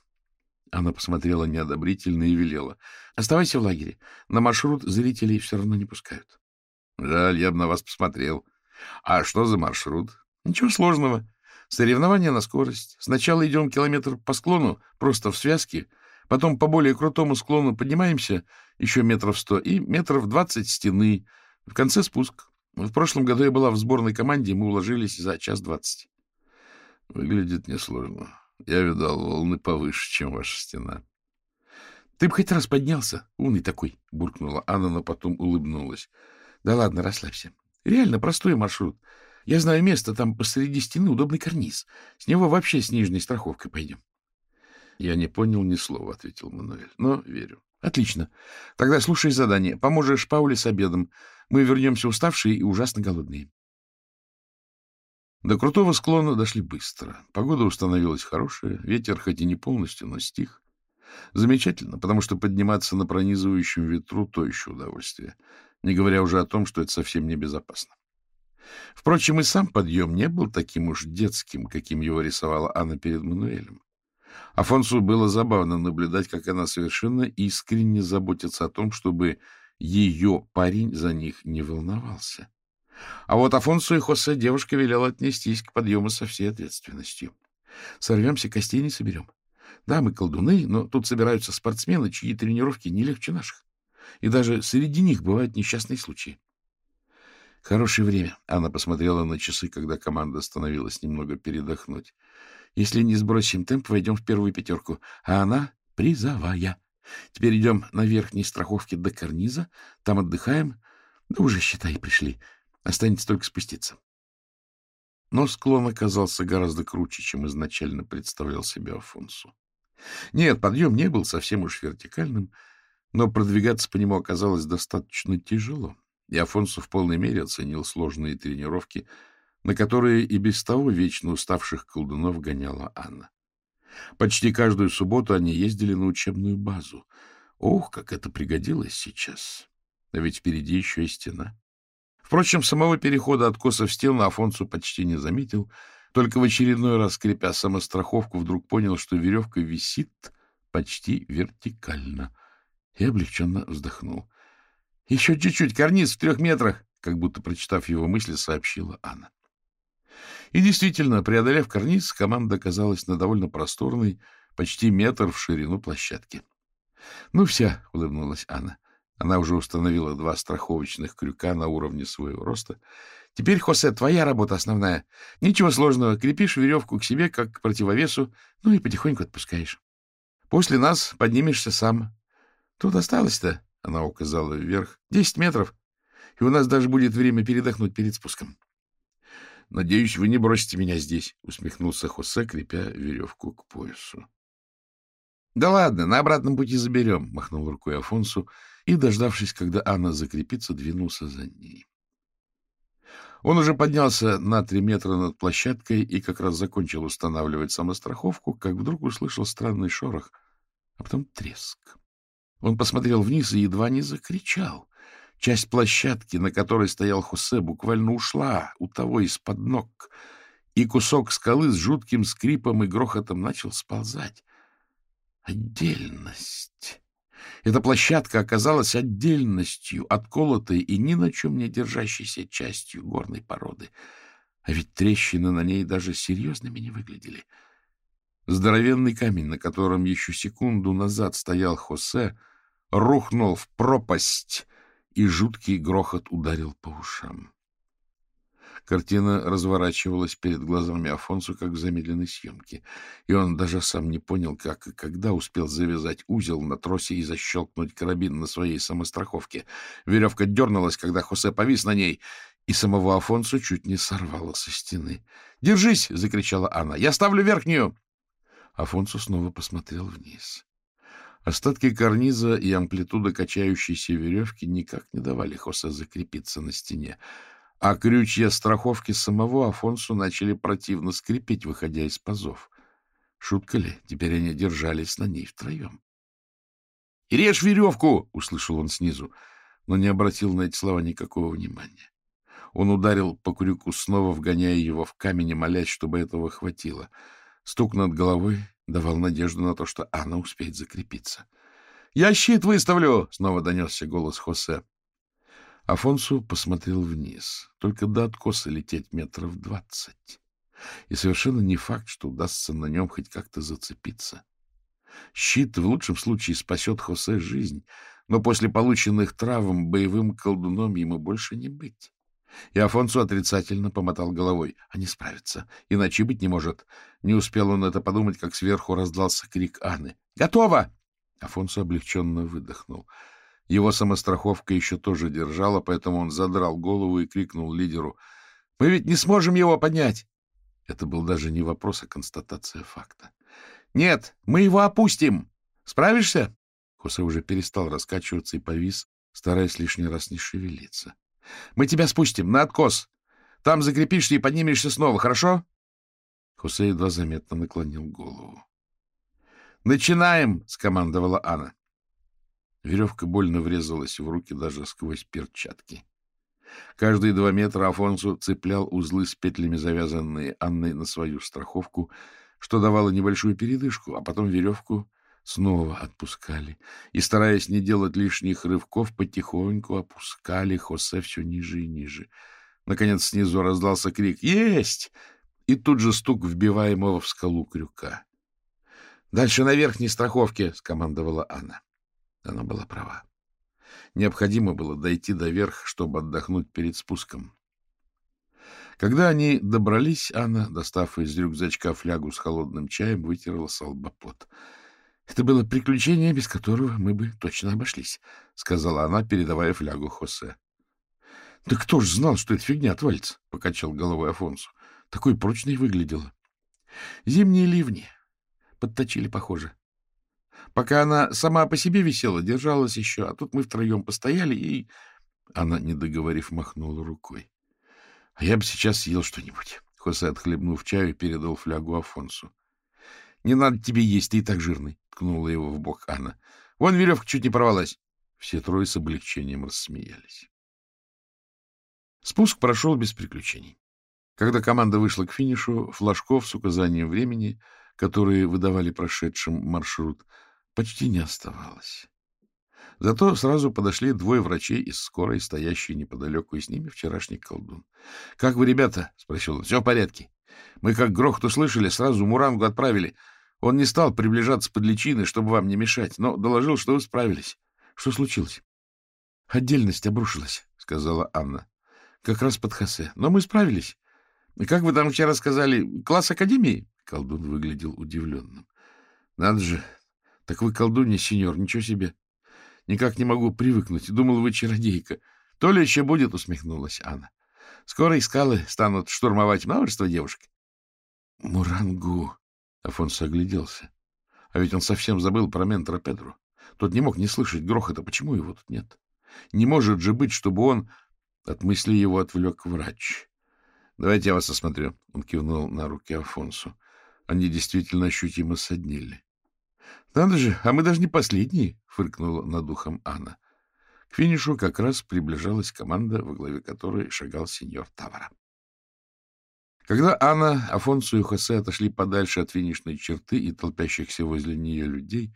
Она посмотрела неодобрительно и велела. — Оставайся в лагере. На маршрут зрителей все равно не пускают. — Жаль, я бы на вас посмотрел. А что за маршрут? Ничего сложного. Соревнования на скорость. Сначала идем километр по склону, просто в связке, потом по более крутому склону поднимаемся еще метров сто и метров двадцать стены. В конце спуск. В прошлом году я была в сборной команде, мы уложились за час двадцать. Выглядит несложно. Я видал волны повыше, чем ваша стена. — Ты бы хоть раз поднялся, умный такой, — буркнула Анна, но потом улыбнулась. — Да ладно, расслабься. Реально простой маршрут. Я знаю место, там посреди стены удобный карниз. С него вообще с нижней страховкой пойдем. — Я не понял ни слова, — ответил Мануэль, — но верю. — Отлично. Тогда слушай задание. Поможешь Пауле с обедом. Мы вернемся уставшие и ужасно голодные. До крутого склона дошли быстро. Погода установилась хорошая, ветер хоть и не полностью, но стих. Замечательно, потому что подниматься на пронизывающем ветру — то еще удовольствие не говоря уже о том, что это совсем небезопасно. Впрочем, и сам подъем не был таким уж детским, каким его рисовала Анна перед Мануэлем. Афонсу было забавно наблюдать, как она совершенно искренне заботится о том, чтобы ее парень за них не волновался. А вот Афонсу и Хосе девушка велела отнестись к подъему со всей ответственностью. Сорвемся, костей не соберем. Да, мы колдуны, но тут собираются спортсмены, чьи тренировки не легче наших и даже среди них бывают несчастные случаи. Хорошее время. Анна посмотрела на часы, когда команда остановилась немного передохнуть. Если не сбросим темп, войдем в первую пятерку, а она призовая. Теперь идем на верхней страховке до карниза, там отдыхаем. Да уже, считай, пришли. Останется только спуститься. Но склон оказался гораздо круче, чем изначально представлял себе Афонсу. Нет, подъем не был совсем уж вертикальным, но продвигаться по нему оказалось достаточно тяжело, и Афонсу в полной мере оценил сложные тренировки, на которые и без того вечно уставших колдунов гоняла Анна. Почти каждую субботу они ездили на учебную базу. Ох, как это пригодилось сейчас! А ведь впереди еще и стена. Впрочем, самого перехода откоса в стену Афонсу почти не заметил, только в очередной раз, скрипя самостраховку, вдруг понял, что веревка висит почти вертикально, и облегченно вздохнул. — Еще чуть-чуть, карниз в трех метрах, — как будто прочитав его мысли, сообщила Анна. И действительно, преодолев карниз, команда оказалась на довольно просторной, почти метр в ширину площадки. — Ну, вся, — улыбнулась Анна. Она уже установила два страховочных крюка на уровне своего роста. Теперь, Хосе, твоя работа основная. Ничего сложного. Крепишь веревку к себе, как к противовесу, ну и потихоньку отпускаешь. После нас поднимешься сам. Тут осталось-то, — она указала вверх, — десять метров, и у нас даже будет время передохнуть перед спуском. — Надеюсь, вы не бросите меня здесь, — усмехнулся Хосе, крепя веревку к поясу. — Да ладно, на обратном пути заберем, — махнул рукой Афонсу, — и, дождавшись, когда Анна закрепится, двинулся за ней. Он уже поднялся на три метра над площадкой и как раз закончил устанавливать самостраховку, как вдруг услышал странный шорох, а потом треск. Он посмотрел вниз и едва не закричал. Часть площадки, на которой стоял Хосе, буквально ушла у того из-под ног, и кусок скалы с жутким скрипом и грохотом начал сползать. Отдельность. Эта площадка оказалась отдельностью, отколотой и ни на чем не держащейся частью горной породы. А ведь трещины на ней даже серьезными не выглядели. Здоровенный камень, на котором еще секунду назад стоял Хосе, рухнул в пропасть, и жуткий грохот ударил по ушам. Картина разворачивалась перед глазами Афонсу, как в замедленной съемке, и он даже сам не понял, как и когда успел завязать узел на тросе и защелкнуть карабин на своей самостраховке. Веревка дернулась, когда Хосе повис на ней, и самого Афонсу чуть не сорвало со стены. «Держись!» — закричала Анна. «Я ставлю верхнюю!» Афонсу снова посмотрел вниз. Остатки карниза и амплитуда качающейся веревки никак не давали Хосе закрепиться на стене а крючья страховки самого Афонсу начали противно скрипеть, выходя из пазов. Шутка ли? Теперь они держались на ней втроем. — Режь веревку! — услышал он снизу, но не обратил на эти слова никакого внимания. Он ударил по крюку, снова вгоняя его в камень молясь, чтобы этого хватило. Стук над головой давал надежду на то, что Анна успеет закрепиться. — Я щит выставлю! — снова донесся голос Хосе. Афонсу посмотрел вниз. Только до откоса лететь метров двадцать. И совершенно не факт, что удастся на нем хоть как-то зацепиться. Щит в лучшем случае спасет Хосе жизнь, но после полученных травм боевым колдуном ему больше не быть. И Афонсу отрицательно помотал головой. Они справятся, иначе быть не может. Не успел он это подумать, как сверху раздался крик Анны. «Готово!» Афонсу облегченно выдохнул. Его самостраховка еще тоже держала, поэтому он задрал голову и крикнул лидеру. — Мы ведь не сможем его поднять! Это был даже не вопрос, а констатация факта. — Нет, мы его опустим! Справишься? Хосе уже перестал раскачиваться и повис, стараясь лишний раз не шевелиться. — Мы тебя спустим на откос. Там закрепишься и поднимешься снова, хорошо? Хосе едва заметно наклонил голову. — Начинаем! — скомандовала Анна. Веревка больно врезалась в руки даже сквозь перчатки. Каждые два метра Афонсу цеплял узлы с петлями, завязанные Анной на свою страховку, что давало небольшую передышку, а потом веревку снова отпускали и, стараясь не делать лишних рывков, потихоньку опускали Хосе все ниже и ниже. Наконец снизу раздался крик «Есть!» и тут же стук вбиваемого в скалу крюка. «Дальше на верхней страховке!» — скомандовала Анна. Она была права. Необходимо было дойти до верх, чтобы отдохнуть перед спуском. Когда они добрались, Анна, достав из рюкзачка флягу с холодным чаем, вытерла салбопот. — Это было приключение, без которого мы бы точно обошлись, — сказала она, передавая флягу Хосе. — Да кто ж знал, что эта фигня отвалится? — покачал головой Афонсу. — Такой прочной выглядела. Зимние ливни. Подточили, похоже. Пока она сама по себе висела, держалась еще, а тут мы втроем постояли, и... Она, не договорив, махнула рукой. — А я бы сейчас съел что-нибудь. Хосе, отхлебнув чаю, передал флягу Афонсу. — Не надо тебе есть, ты и так жирный, — ткнула его в бок Анна. — Вон веревка чуть не порвалась. Все трое с облегчением рассмеялись. Спуск прошел без приключений. Когда команда вышла к финишу, флажков с указанием времени, которые выдавали прошедшим маршрут, почти не оставалось. Зато сразу подошли двое врачей из скорой, стоящие неподалеку, и с ними вчерашний колдун. — Как вы, ребята? — спросил он. — Все в порядке. Мы, как грохот услышали, сразу Мурангу отправили. Он не стал приближаться под личиной, чтобы вам не мешать, но доложил, что вы справились. Что случилось? — Отдельность обрушилась, — сказала Анна. — Как раз под Хосе. Но мы справились. — Как вы там вчера сказали, класс академии? Колдун выглядел удивленным. — Надо же. Так вы колдунья, сеньор, ничего себе. Никак не могу привыкнуть. Думал, вы чародейка. То ли еще будет, усмехнулась Анна. Скоро и скалы станут штурмовать множество девушек. Мурангу. Афонсо огляделся. А ведь он совсем забыл про ментора Педру. Тот не мог не слышать грохота. Почему его тут нет? Не может же быть, чтобы он... От мысли его отвлек врач. — Давайте я вас осмотрю. Он кивнул на руки Афонсу. Они действительно ощутимо соднили. — Надо же, а мы даже не последние, — фыркнула над ухом Анна. К финишу как раз приближалась команда, во главе которой шагал сеньор Тавара. Когда Анна, Афонсу и Хосе отошли подальше от финишной черты и толпящихся возле нее людей,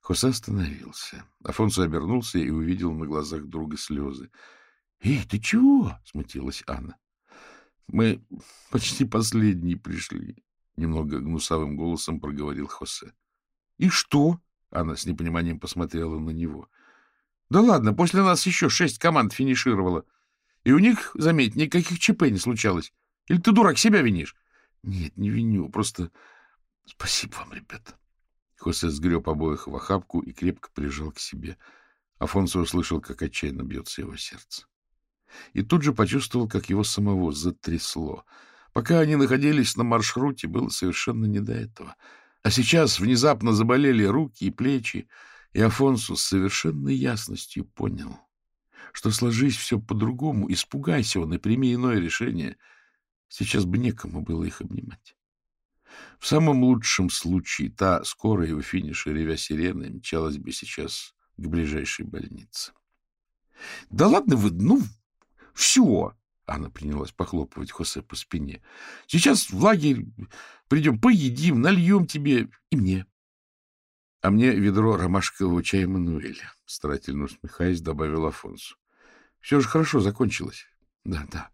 Хосе остановился. Афонсу обернулся и увидел на глазах друга слезы. — Эй, ты чего? — смутилась Анна. — Мы почти последние пришли, — немного гнусавым голосом проговорил Хосе. — И что? — она с непониманием посмотрела на него. — Да ладно, после нас еще шесть команд финишировало. И у них, заметь, никаких ЧП не случалось. Или ты, дурак, себя винишь? — Нет, не виню, просто спасибо вам, ребята. Хосе сгреб обоих в охапку и крепко прижал к себе. Афонсо услышал, как отчаянно бьется его сердце. И тут же почувствовал, как его самого затрясло. Пока они находились на маршруте, было совершенно не до этого — а сейчас внезапно заболели руки и плечи, и Афонсу с совершенной ясностью понял, что, сложись все по-другому, испугайся он и прими иное решение, сейчас бы некому было их обнимать. В самом лучшем случае та скорая у финиша, ревя сирены, мчалась бы сейчас к ближайшей больнице. — Да ладно вы, ну, все! Анна принялась похлопывать Хосе по спине. — Сейчас в лагерь придем, поедим, нальем тебе и мне. — А мне ведро ромашкового чая Мануэля, — старательно усмехаясь, добавил Афонсу. — Все же хорошо закончилось. — Да, да.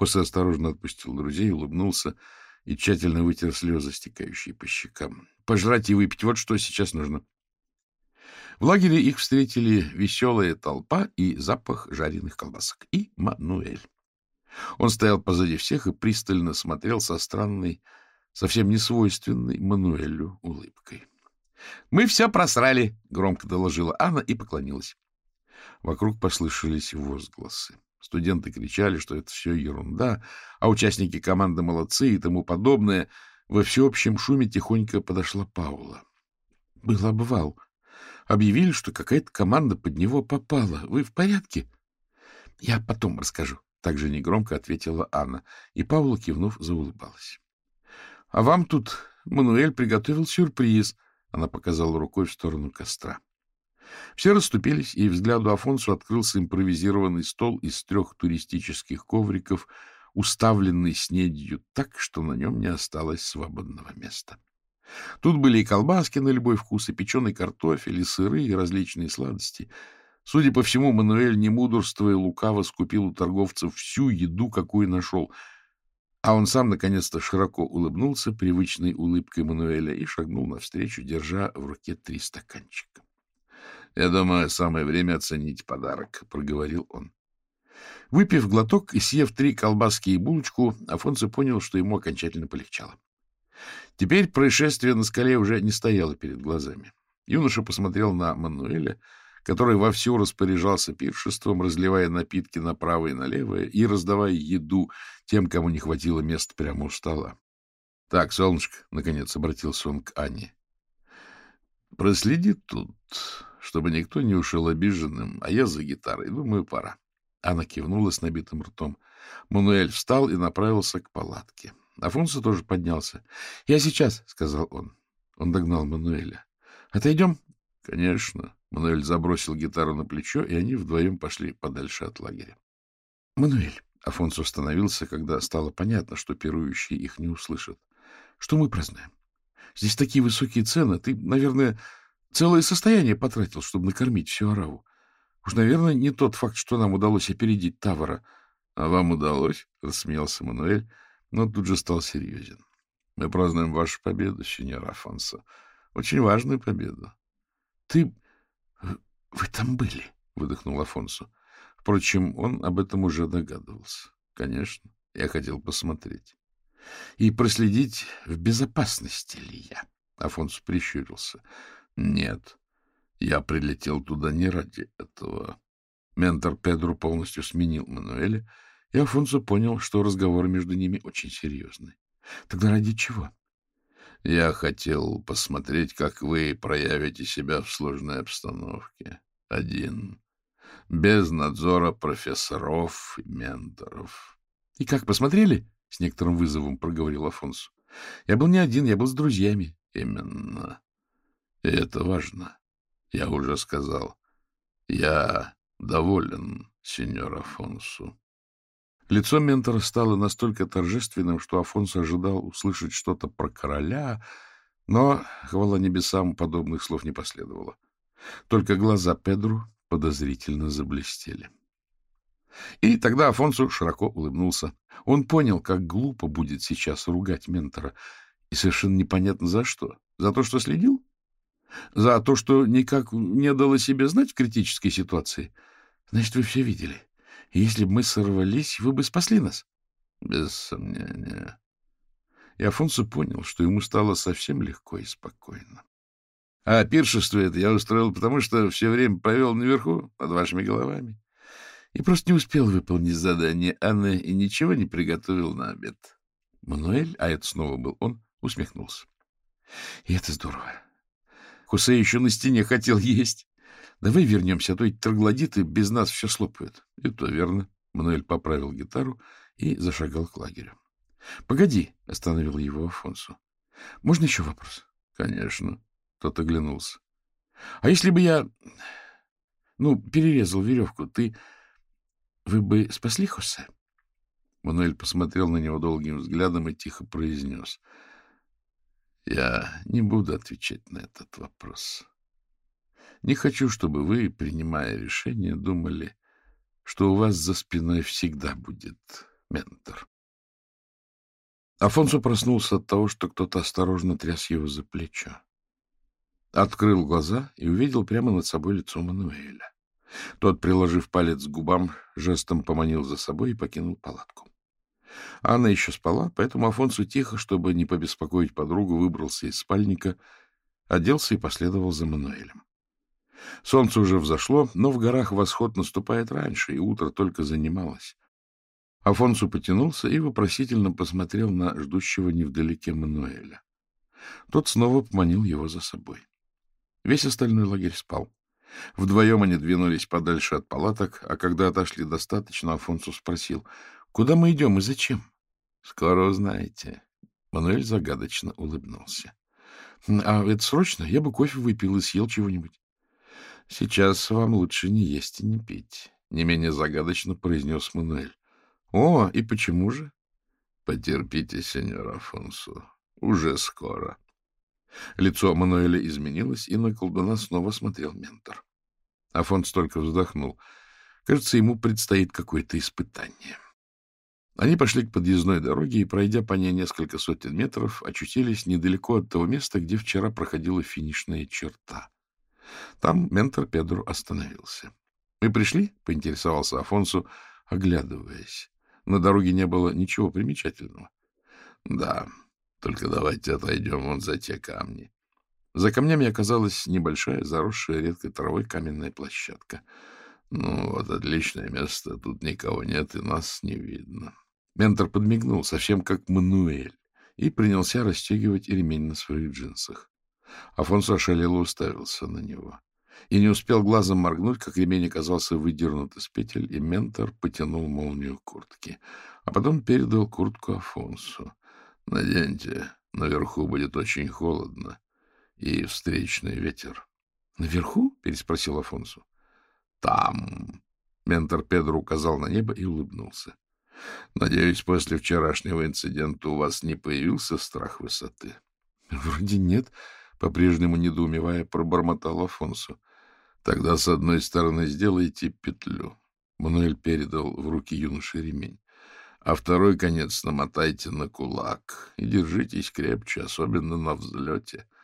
Хосе осторожно отпустил друзей, улыбнулся и тщательно вытер слезы, стекающие по щекам. — Пожрать и выпить — вот что сейчас нужно. В лагере их встретили веселая толпа и запах жареных колбасок. И Мануэль. Он стоял позади всех и пристально смотрел со странной, совсем не свойственной Мануэлю улыбкой. — Мы все просрали, — громко доложила Анна и поклонилась. Вокруг послышались возгласы. Студенты кричали, что это все ерунда, а участники команды молодцы и тому подобное. Во всеобщем шуме тихонько подошла Паула. Был обвал. Объявили, что какая-то команда под него попала. Вы в порядке? Я потом расскажу. Также негромко ответила Анна, и Паула, кивнув, заулыбалась. — А вам тут Мануэль приготовил сюрприз, — она показала рукой в сторону костра. Все расступились, и взгляду Афонсу открылся импровизированный стол из трех туристических ковриков, уставленный снедью так, что на нем не осталось свободного места. Тут были и колбаски на любой вкус, и печеный картофель, и сыры, и различные сладости — Судя по всему, Мануэль, не мудрствуя, лукаво скупил у торговцев всю еду, какую нашел. А он сам, наконец-то, широко улыбнулся привычной улыбкой Мануэля и шагнул навстречу, держа в руке три стаканчика. — Я думаю, самое время оценить подарок, — проговорил он. Выпив глоток и съев три колбаски и булочку, Афонсо понял, что ему окончательно полегчало. Теперь происшествие на скале уже не стояло перед глазами. Юноша посмотрел на Мануэля — который вовсю распоряжался пиршеством, разливая напитки направо и налево и раздавая еду тем, кому не хватило места прямо у стола. — Так, солнышко, — наконец обратился он к Ане, — проследи тут, чтобы никто не ушел обиженным, а я за гитарой. Думаю, пора. Анна кивнула с набитым ртом. Мануэль встал и направился к палатке. Афонсо тоже поднялся. — Я сейчас, — сказал он. Он догнал Мануэля. — Отойдем? — Конечно. Мануэль забросил гитару на плечо, и они вдвоем пошли подальше от лагеря. — Мануэль, — Афонсо остановился, когда стало понятно, что пирующие их не услышат. — Что мы празднуем? Здесь такие высокие цены. Ты, наверное, целое состояние потратил, чтобы накормить всю ораву. Уж, наверное, не тот факт, что нам удалось опередить Тавара. — А вам удалось? — рассмеялся Мануэль, но тут же стал серьезен. — Мы празднуем вашу победу, сеньор Афонсо. Очень важную победу. — Ты... вы там были? — выдохнул Афонсо. Впрочем, он об этом уже догадывался. Конечно, я хотел посмотреть. И проследить, в безопасности ли я. Афонсо прищурился. — Нет, я прилетел туда не ради этого. Ментор Педро полностью сменил Мануэля, и Афонсо понял, что разговор между ними очень серьезный. — Тогда ради чего? — Я хотел посмотреть, как вы проявите себя в сложной обстановке. Один. Без надзора профессоров и менторов. — И как, посмотрели? — с некоторым вызовом проговорил Афонсо. — Я был не один, я был с друзьями. — Именно. И это важно. Я уже сказал. Я доволен, сеньор Афонсу. Лицо ментора стало настолько торжественным, что Афонсо ожидал услышать что-то про короля, но, хвала небесам, подобных слов не последовало. Только глаза Педру подозрительно заблестели. И тогда Афонсу широко улыбнулся. Он понял, как глупо будет сейчас ругать ментора, и совершенно непонятно за что. За то, что следил? За то, что никак не дало себе знать в критической ситуации? Значит, вы все видели. Если бы мы сорвались, вы бы спасли нас. Без сомнения. И Афонсо понял, что ему стало совсем легко и спокойно. А пиршество это я устроил, потому что все время провел наверху, под вашими головами. И просто не успел выполнить задание Анны и ничего не приготовил на обед. Мануэль, а это снова был он, усмехнулся. И это здорово. Хусе еще на стене хотел есть. Давай вернемся, а то эти троглодиты без нас все слопают. — И то верно. Мануэль поправил гитару и зашагал к лагерю. — Погоди, — остановил его Афонсу. — Можно еще вопрос? — Конечно. Тот оглянулся. — А если бы я... Ну, перерезал веревку, ты... Вы бы спасли Хосе? Мануэль посмотрел на него долгим взглядом и тихо произнес. — Я не буду отвечать на этот вопрос. Не хочу, чтобы вы, принимая решение, думали, что у вас за спиной всегда будет ментор. Афонсо проснулся от того, что кто-то осторожно тряс его за плечо. Открыл глаза и увидел прямо над собой лицо Мануэля. Тот, приложив палец к губам, жестом поманил за собой и покинул палатку. Анна еще спала, поэтому Афонсу тихо, чтобы не побеспокоить подругу, выбрался из спальника, оделся и последовал за Мануэлем. Солнце уже взошло, но в горах восход наступает раньше, и утро только занималось. Афонсу потянулся и вопросительно посмотрел на ждущего невдалеке Мануэля. Тот снова поманил его за собой. Весь остальной лагерь спал. Вдвоем они двинулись подальше от палаток, а когда отошли достаточно, Афонсу спросил, куда мы идем и зачем? — Скоро узнаете. Мануэль загадочно улыбнулся. — А это срочно? Я бы кофе выпил и съел чего-нибудь. — Сейчас вам лучше не есть и не пить, — не менее загадочно произнес Мануэль. — О, и почему же? — Потерпите, сеньор Афонсу. Уже скоро. Лицо Мануэля изменилось, и на колдуна снова смотрел ментор. Афонс только вздохнул. Кажется, ему предстоит какое-то испытание. Они пошли к подъездной дороге и, пройдя по ней несколько сотен метров, очутились недалеко от того места, где вчера проходила финишная черта. Там ментор Педро остановился. — Мы пришли? — поинтересовался Афонсу, оглядываясь. На дороге не было ничего примечательного. — Да, только давайте отойдем вон за те камни. За камнями оказалась небольшая, заросшая редкой травой каменная площадка. Ну, вот отличное место, тут никого нет и нас не видно. Ментор подмигнул, совсем как Мануэль, и принялся расстегивать ремень на своих джинсах. Афонсо ошалело уставился на него. И не успел глазом моргнуть, как ремень оказался выдернут из петель, и ментор потянул молнию куртки. А потом передал куртку Афонсу. — Наденьте, наверху будет очень холодно и встречный ветер. — Наверху? — переспросил Афонсу. — Там. Ментор Педро указал на небо и улыбнулся. — Надеюсь, после вчерашнего инцидента у вас не появился страх высоты? — Вроде нет, — по-прежнему недоумевая пробормотал Афонсу. — Тогда с одной стороны сделайте петлю. Мануэль передал в руки юноше ремень. А второй конец намотайте на кулак и держитесь крепче, особенно на взлете. —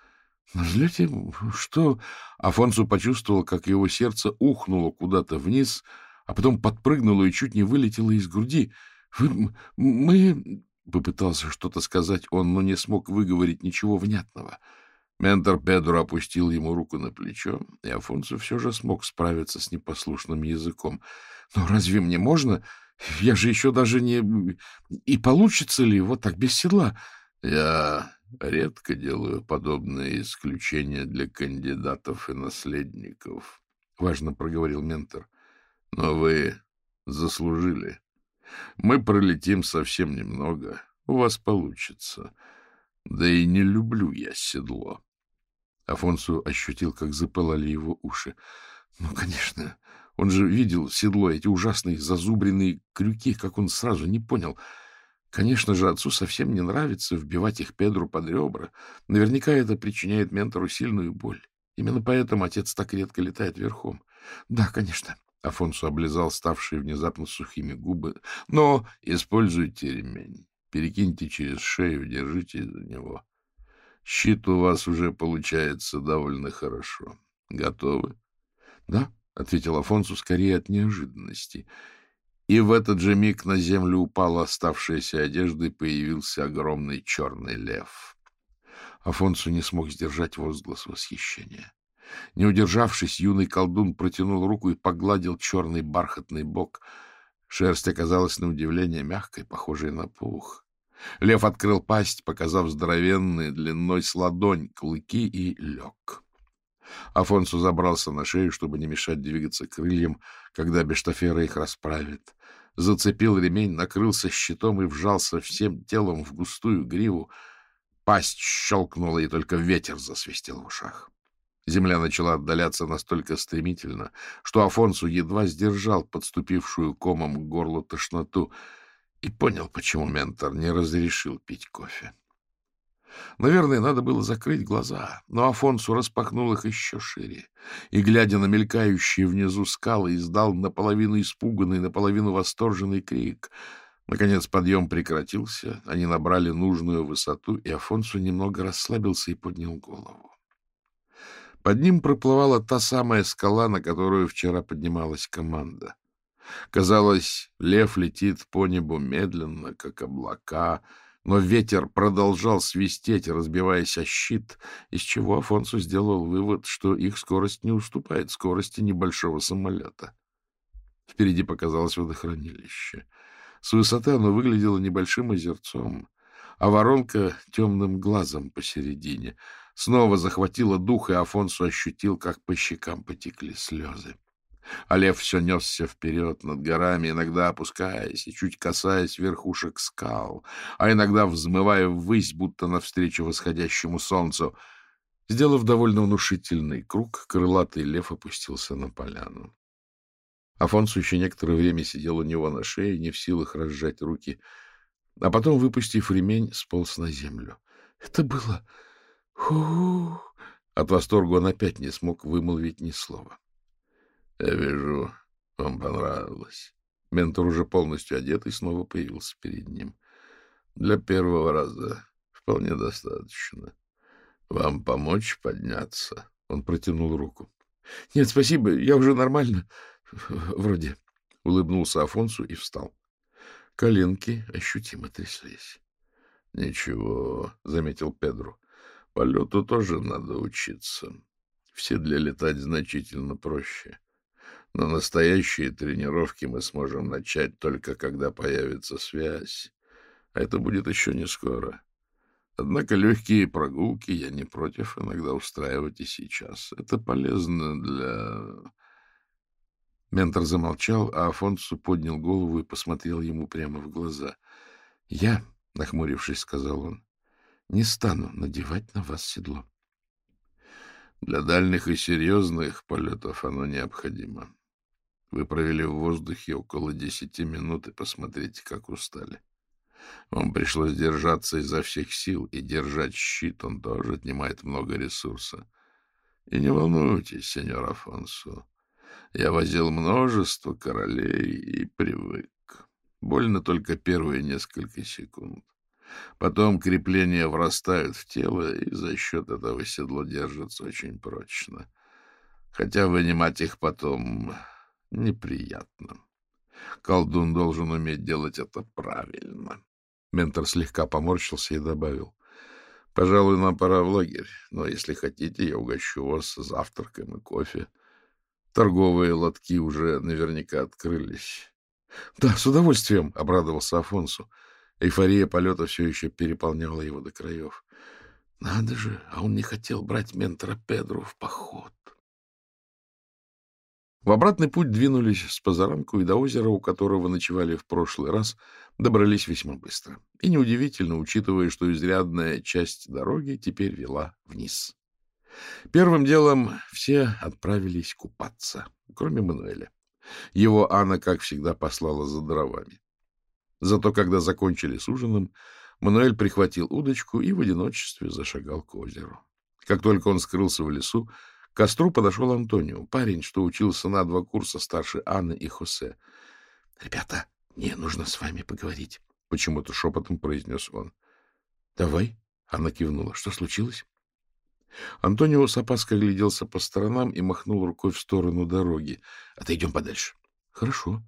на взлете? Что? Афонсу почувствовал, как его сердце ухнуло куда-то вниз, а потом подпрыгнуло и чуть не вылетело из груди. Вы, мы... Попытался что-то сказать он, но не смог выговорить ничего внятного. Ментор Педро опустил ему руку на плечо, и Афонсу все же смог справиться с непослушным языком. «Но разве мне можно? Я же еще даже не... И получится ли вот так без седла?» «Я Редко делаю подобные исключения для кандидатов и наследников, — важно проговорил ментор. — Но вы заслужили. Мы пролетим совсем немного. У вас получится. Да и не люблю я седло. Афонсу ощутил, как запылали его уши. Ну, конечно, он же видел седло, эти ужасные зазубренные крюки, как он сразу не понял — Конечно же, отцу совсем не нравится вбивать их Педру под ребра. Наверняка это причиняет ментору сильную боль. Именно поэтому отец так редко летает верхом. Да, конечно. Афонсу облизал ставшие внезапно сухими губы. Но используйте ремень. Перекиньте через шею, держите за него. Щит у вас уже получается довольно хорошо. Готовы? — Да, — ответил Афонсу скорее от неожиданности и в этот же миг на землю упала оставшаяся одежда, и появился огромный черный лев. Афонсу не смог сдержать возглас восхищения. Не удержавшись, юный колдун протянул руку и погладил черный бархатный бок. Шерсть оказалась на удивление мягкой, похожей на пух. Лев открыл пасть, показав здоровенные длиной с ладонь клыки, и лег. Афонсу забрался на шею, чтобы не мешать двигаться крыльям, когда Бештафера их расправит. Зацепил ремень, накрылся щитом и вжался всем телом в густую гриву. Пасть щелкнула, и только ветер засвистел в ушах. Земля начала отдаляться настолько стремительно, что Афонсу едва сдержал подступившую комом к горлу тошноту и понял, почему ментор не разрешил пить кофе. Наверное, надо было закрыть глаза, но Афонсу распахнул их еще шире и, глядя на мелькающие внизу скалы, издал наполовину испуганный, наполовину восторженный крик. Наконец подъем прекратился, они набрали нужную высоту, и Афонсу немного расслабился и поднял голову. Под ним проплывала та самая скала, на которую вчера поднималась команда. Казалось, лев летит по небу медленно, как облака — но ветер продолжал свистеть, разбиваясь о щит, из чего Афонсу сделал вывод, что их скорость не уступает скорости небольшого самолета. Впереди показалось водохранилище. С высоты оно выглядело небольшим озерцом, а воронка темным глазом посередине. Снова захватило дух, и Афонсу ощутил, как по щекам потекли слезы. А лев все несся вперед над горами, иногда опускаясь и чуть касаясь верхушек скал, а иногда взмывая ввысь, будто навстречу восходящему солнцу. Сделав довольно внушительный круг, крылатый лев опустился на поляну. Афонсу еще некоторое время сидел у него на шее, не в силах разжать руки, а потом, выпустив ремень, сполз на землю. Это было... Ху От восторга он опять не смог вымолвить ни слова. — Я вижу, вам понравилось. Ментор уже полностью одетый снова появился перед ним. Для первого раза вполне достаточно. Вам помочь подняться? Он протянул руку. — Нет, спасибо, я уже нормально. Вроде. Улыбнулся Афонсу и встал. Коленки ощутимо тряслись. — Ничего, — заметил Педро. Полету тоже надо учиться. В седле летать значительно проще. Но настоящие тренировки мы сможем начать только когда появится связь. А это будет еще не скоро. Однако легкие прогулки я не против иногда устраивать и сейчас. Это полезно для... Ментор замолчал, а Афонсу поднял голову и посмотрел ему прямо в глаза. — Я, — нахмурившись, сказал он, — не стану надевать на вас седло. Для дальних и серьезных полетов оно необходимо. Вы провели в воздухе около десяти минут и посмотрите, как устали. Вам пришлось держаться изо всех сил, и держать щит он тоже отнимает много ресурса. И не волнуйтесь, сеньор Афонсо, я возил множество королей и привык. Больно только первые несколько секунд. Потом крепления врастают в тело, и за счет этого седло держится очень прочно. Хотя вынимать их потом неприятно. Колдун должен уметь делать это правильно. Ментор слегка поморщился и добавил. — Пожалуй, нам пора в лагерь, но если хотите, я угощу вас завтраком и кофе. Торговые лотки уже наверняка открылись. — Да, с удовольствием, — обрадовался Афонсу. Эйфория полета все еще переполняла его до краев. Надо же, а он не хотел брать ментора Педру в поход. В обратный путь двинулись с позаранку и до озера, у которого ночевали в прошлый раз, добрались весьма быстро. И неудивительно, учитывая, что изрядная часть дороги теперь вела вниз. Первым делом все отправились купаться, кроме Мануэля. Его Анна, как всегда, послала за дровами. Зато когда закончили с ужином, Мануэль прихватил удочку и в одиночестве зашагал к озеру. Как только он скрылся в лесу, к костру подошел Антонио, парень, что учился на два курса старше Анны и Хосе. — Ребята, мне нужно с вами поговорить, — почему-то шепотом произнес он. — Давай, — Анна кивнула. — Что случилось? Антонио с опаской гляделся по сторонам и махнул рукой в сторону дороги. — Отойдем подальше. — Хорошо.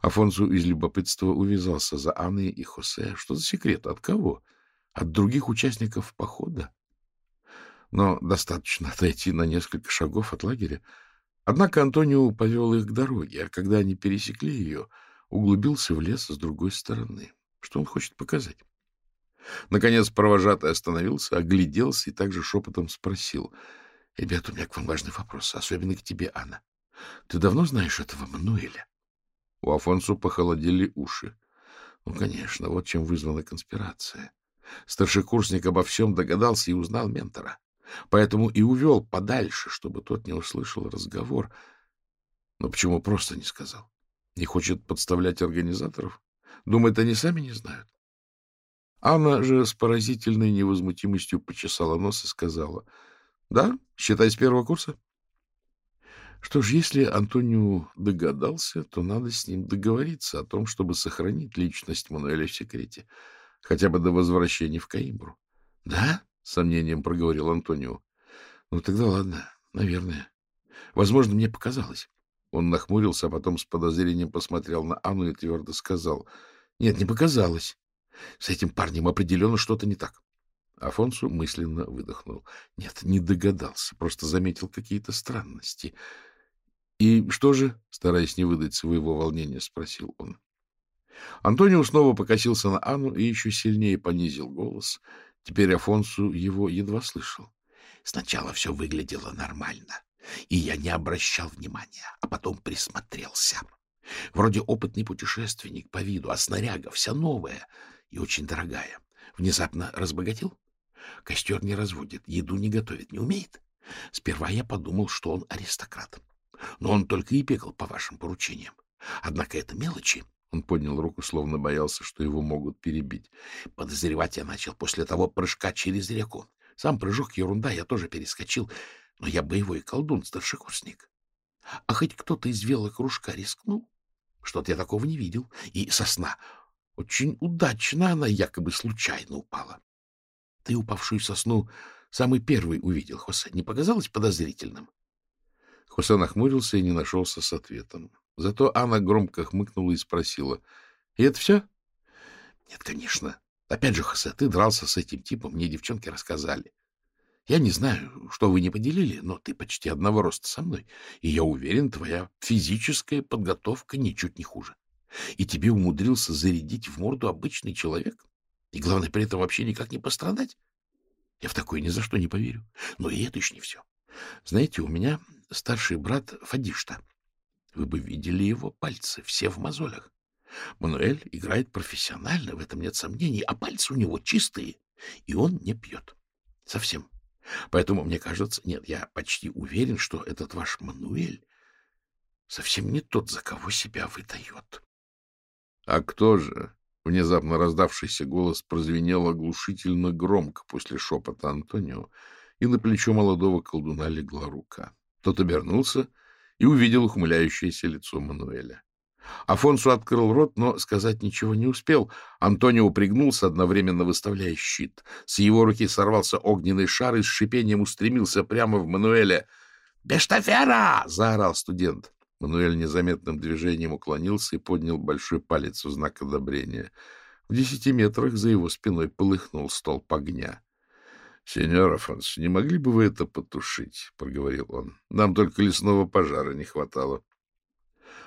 Афонсу из любопытства увязался за Анной и Хосе. Что за секрет? От кого? От других участников похода? но достаточно отойти на несколько шагов от лагеря. Однако Антонио повел их к дороге, а когда они пересекли ее, углубился в лес с другой стороны. Что он хочет показать? Наконец провожатый остановился, огляделся и также шепотом спросил. — Ребята, у меня к вам важный вопрос, особенно к тебе, Анна. Ты давно знаешь этого Мануэля? У Афонсу похолодели уши. Ну, конечно, вот чем вызвана конспирация. Старшекурсник обо всем догадался и узнал ментора. Поэтому и увел подальше, чтобы тот не услышал разговор. Но почему просто не сказал? Не хочет подставлять организаторов? Думает, они сами не знают? Анна же с поразительной невозмутимостью почесала нос и сказала, «Да, считай с первого курса». Что ж, если Антонио догадался, то надо с ним договориться о том, чтобы сохранить личность Мануэля в секрете, хотя бы до возвращения в Каимбру. — Да? с сомнением проговорил Антонио. — Ну, тогда ладно, наверное. Возможно, мне показалось. Он нахмурился, а потом с подозрением посмотрел на Анну и твердо сказал. — Нет, не показалось. С этим парнем определенно что-то не так. Афонсу мысленно выдохнул. Нет, не догадался, просто заметил какие-то странности. — И что же? — стараясь не выдать своего волнения, спросил он. Антонио снова покосился на Анну и еще сильнее понизил голос — Теперь Афонсу его едва слышал. Сначала все выглядело нормально, и я не обращал внимания, а потом присмотрелся. Вроде опытный путешественник по виду, а снаряга вся новая и очень дорогая. Внезапно разбогател? Костер не разводит, еду не готовит, не умеет. Сперва я подумал, что он аристократ. Но он только и бегал по вашим поручениям. Однако это мелочи. Он поднял руку, словно боялся, что его могут перебить. Подозревать я начал после того прыжка через реку. Сам прыжок — ерунда, я тоже перескочил. Но я боевой колдун, старшекурсник. А хоть кто-то из велокружка рискнул? Что-то я такого не видел. И сосна. Очень удачно она якобы случайно упала. Ты упавшую сосну самый первый увидел, Хосе. Не показалось подозрительным? Хосе нахмурился и не нашелся с ответом. Зато Анна громко хмыкнула и спросила. — И это все? — Нет, конечно. Опять же, Хосе, ты дрался с этим типом, мне девчонки рассказали. Я не знаю, что вы не поделили, но ты почти одного роста со мной, и я уверен, твоя физическая подготовка ничуть не хуже. И тебе умудрился зарядить в морду обычный человек, и, главное, при этом вообще никак не пострадать. Я в такое ни за что не поверю. Но и это еще не все. Знаете, у меня старший брат Фадишта. Вы бы видели его пальцы, все в мозолях. Мануэль играет профессионально, в этом нет сомнений, а пальцы у него чистые, и он не пьет. Совсем. Поэтому, мне кажется, нет, я почти уверен, что этот ваш Мануэль совсем не тот, за кого себя выдает. — А кто же? — внезапно раздавшийся голос прозвенел оглушительно громко после шепота Антонио, и на плечо молодого колдуна легла рука. Тот обернулся и увидел ухмыляющееся лицо Мануэля. Афонсу открыл рот, но сказать ничего не успел. Антонио пригнулся, одновременно выставляя щит. С его руки сорвался огненный шар и с шипением устремился прямо в Мануэля. «Бештафера!» — заорал студент. Мануэль незаметным движением уклонился и поднял большой палец в знак одобрения. В десяти метрах за его спиной полыхнул столб огня. — Сеньор Афонс, не могли бы вы это потушить? — проговорил он. — Нам только лесного пожара не хватало.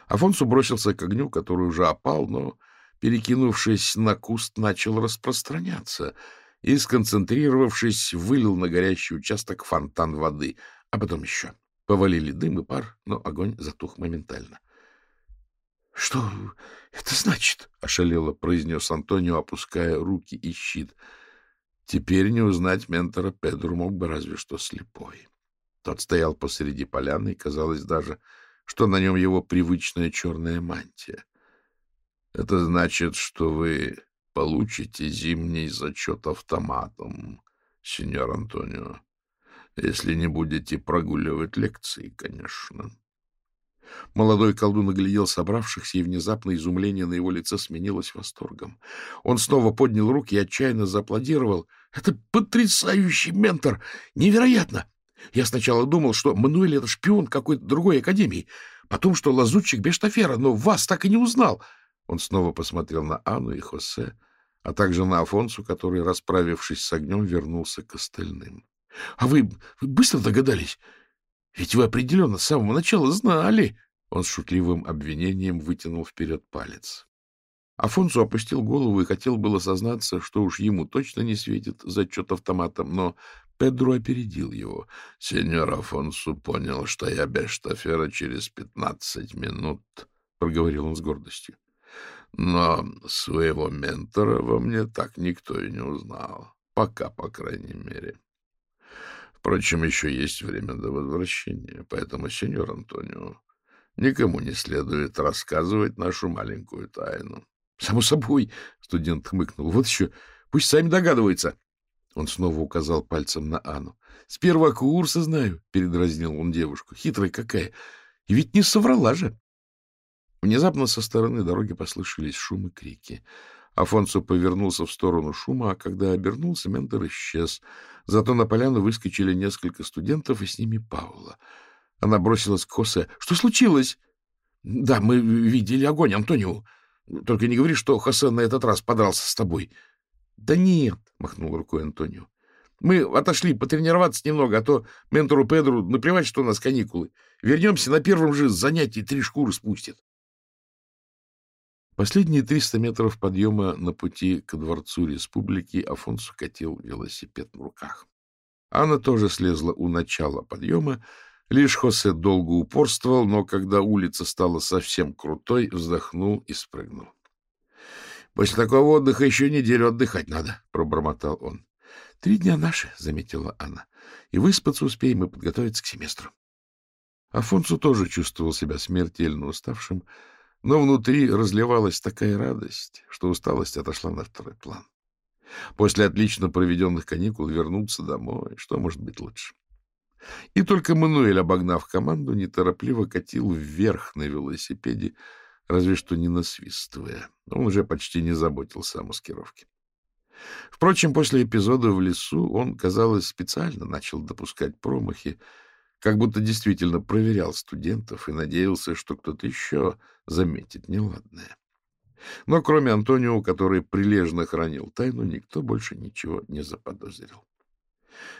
Афонсу бросился к огню, который уже опал, но, перекинувшись на куст, начал распространяться и, сконцентрировавшись, вылил на горящий участок фонтан воды, а потом еще. Повалили дым и пар, но огонь затух моментально. — Что это значит? — ошалело произнес Антонио, опуская руки и щит. Теперь не узнать ментора Педру мог бы разве что слепой. Тот стоял посреди поляны и, казалось, даже что на нем его привычная черная мантия. Это значит, что вы получите зимний зачет автоматом, сеньор Антонио, если не будете прогуливать лекции, конечно. Молодой колдун оглядел собравшихся, и внезапно изумление на его лице сменилось восторгом. Он снова поднял руки и отчаянно зааплодировал. — Это потрясающий ментор! Невероятно! Я сначала думал, что Мануэль — это шпион какой-то другой академии, потом, что лазутчик Бештафера, но вас так и не узнал. Он снова посмотрел на Анну и Хосе, а также на Афонсу, который, расправившись с огнем, вернулся к остальным. — А вы, быстро догадались? Ведь вы определенно с самого начала знали. Он с шутливым обвинением вытянул вперед палец. Афонсу опустил голову и хотел было сознаться, что уж ему точно не светит зачет автоматом, но Педро опередил его. Сеньор Афонсу понял, что я без штафера через пятнадцать минут, — проговорил он с гордостью. Но своего ментора во мне так никто и не узнал. Пока, по крайней мере. Впрочем, еще есть время до возвращения, поэтому, сеньор Антонио, никому не следует рассказывать нашу маленькую тайну. — Само собой, — студент хмыкнул. — Вот еще, пусть сами догадываются. Он снова указал пальцем на Анну. — С первого курса знаю, — передразнил он девушку. — Хитрая какая. И ведь не соврала же. Внезапно со стороны дороги послышались шум и крики. Афонсо повернулся в сторону шума, а когда обернулся, ментор исчез. Зато на поляну выскочили несколько студентов, и с ними Паула. Она бросилась к Хосе. — Что случилось? — Да, мы видели огонь, Антонио. Только не говори, что Хосе на этот раз подрался с тобой. — Да нет, — махнул рукой Антонио. — Мы отошли потренироваться немного, а то ментору Педру наплевать, что у нас каникулы. Вернемся на первом же занятии, три шкуры спустят. Последние триста метров подъема на пути к Дворцу Республики Афонсу катил велосипед в руках. Анна тоже слезла у начала подъема, Лишь Хосе долго упорствовал, но когда улица стала совсем крутой, вздохнул и спрыгнул. — После такого отдыха еще неделю отдыхать надо, — пробормотал он. — Три дня наши, — заметила Анна, — и выспаться успеем и подготовиться к семестру. Афонсу тоже чувствовал себя смертельно уставшим, но внутри разливалась такая радость, что усталость отошла на второй план. После отлично проведенных каникул вернуться домой, что может быть лучше? И только Мануэль, обогнав команду, неторопливо катил вверх на велосипеде, разве что не насвистывая. Он уже почти не заботился о маскировке. Впрочем, после эпизода в лесу он, казалось, специально начал допускать промахи, как будто действительно проверял студентов и надеялся, что кто-то еще заметит неладное. Но кроме Антонио, который прилежно хранил тайну, никто больше ничего не заподозрил.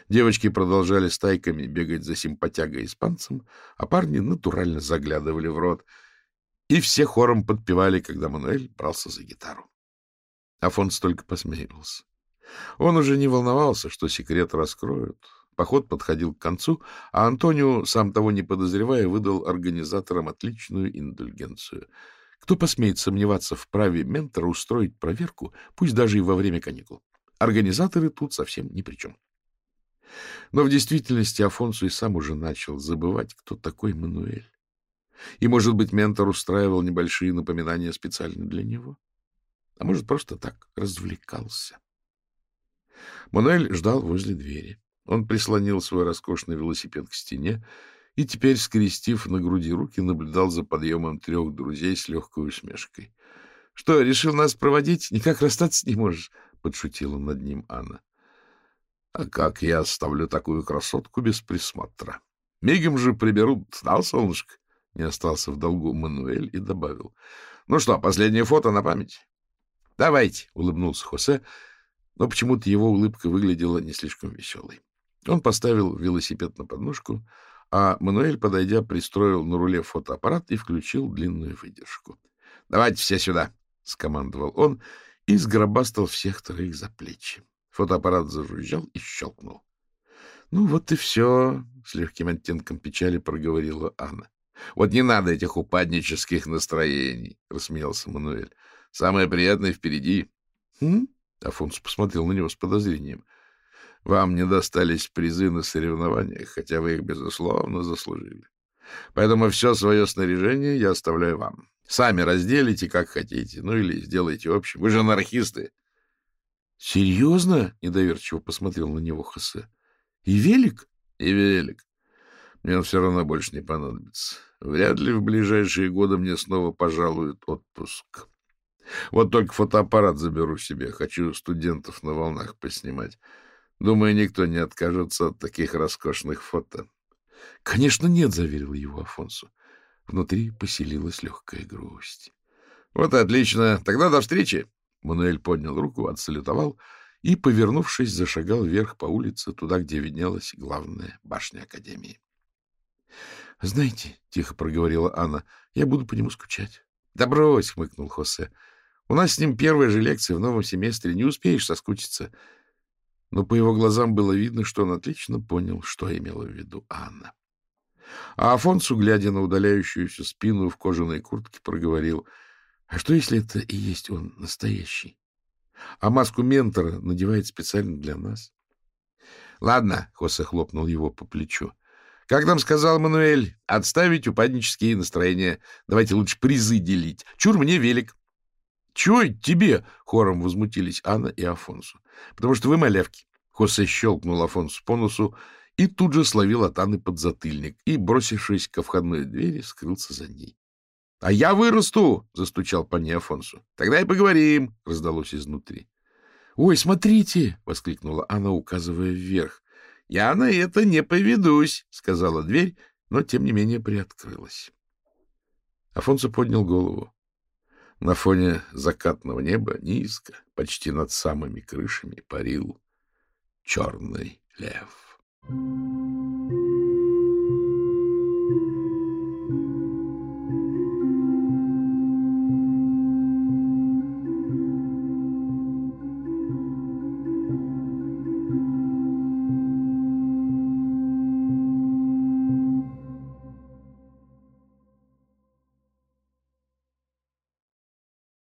Девочки продолжали стайками бегать за симпатягой-испанцем, а парни натурально заглядывали в рот. И все хором подпевали, когда Мануэль брался за гитару. Афонс только посмеивался. Он уже не волновался, что секрет раскроют. Поход подходил к концу, а Антонио, сам того не подозревая, выдал организаторам отличную индульгенцию. Кто посмеет сомневаться в праве ментора устроить проверку, пусть даже и во время каникул? Организаторы тут совсем ни при чем. Но в действительности Афонсу и сам уже начал забывать, кто такой Мануэль. И, может быть, ментор устраивал небольшие напоминания специально для него. А может, просто так развлекался. Мануэль ждал возле двери. Он прислонил свой роскошный велосипед к стене и теперь, скрестив на груди руки, наблюдал за подъемом трех друзей с легкой усмешкой. — Что, решил нас проводить? Никак расстаться не можешь? — подшутила над ним Анна. — А как я оставлю такую красотку без присмотра? Мигом же приберут, да, солнышко? Не остался в долгу Мануэль и добавил. — Ну что, последнее фото на память? — Давайте, — улыбнулся Хосе, но почему-то его улыбка выглядела не слишком веселой. Он поставил велосипед на подножку, а Мануэль, подойдя, пристроил на руле фотоаппарат и включил длинную выдержку. — Давайте все сюда! — скомандовал он и сгробастал всех троих за плечи. Фотоаппарат зажужжал и щелкнул. — Ну вот и все, — с легким оттенком печали проговорила Анна. — Вот не надо этих упаднических настроений, — рассмеялся Мануэль. — Самое приятное впереди. — Хм? — Афонс посмотрел на него с подозрением. — Вам не достались призы на соревнованиях, хотя вы их, безусловно, заслужили. Поэтому все свое снаряжение я оставляю вам. Сами разделите, как хотите, ну или сделайте общим. Вы же анархисты. — Серьезно? — недоверчиво посмотрел на него Хосе. — И велик? — И велик. Мне он все равно больше не понадобится. Вряд ли в ближайшие годы мне снова пожалуют отпуск. Вот только фотоаппарат заберу себе. Хочу студентов на волнах поснимать. Думаю, никто не откажется от таких роскошных фото. — Конечно, нет, — заверил его Афонсу. Внутри поселилась легкая грусть. — Вот отлично. Тогда до встречи. Мануэль поднял руку, отсалютовал и, повернувшись, зашагал вверх по улице, туда, где виднелась главная башня Академии. — Знаете, — тихо проговорила Анна, — я буду по нему скучать. — Да брось, — хмыкнул Хосе. — У нас с ним первая же лекция в новом семестре. Не успеешь соскучиться. Но по его глазам было видно, что он отлично понял, что имела в виду Анна. А Афонсу, глядя на удаляющуюся спину в кожаной куртке, проговорил, — А что, если это и есть он настоящий? А маску ментора надевает специально для нас? — Ладно, — Хосе хлопнул его по плечу. Как нам сказал Мануэль, отставить упаднические настроения. Давайте лучше призы делить. Чур мне велик. — Чего тебе? — хором возмутились Анна и Афонсу. — Потому что вы малявки. Хосе щелкнул Афонсу по носу и тут же словил от Анны подзатыльник и, бросившись ко входной двери, скрылся за ней. — А я вырасту! — застучал по ней Афонсу. — Тогда и поговорим! — раздалось изнутри. — Ой, смотрите! — воскликнула Анна, указывая вверх. — Я на это не поведусь, — сказала дверь, но, тем не менее, приоткрылась. Афонсо поднял голову. На фоне закатного неба низко, почти над самыми крышами, парил черный лев. Thank you.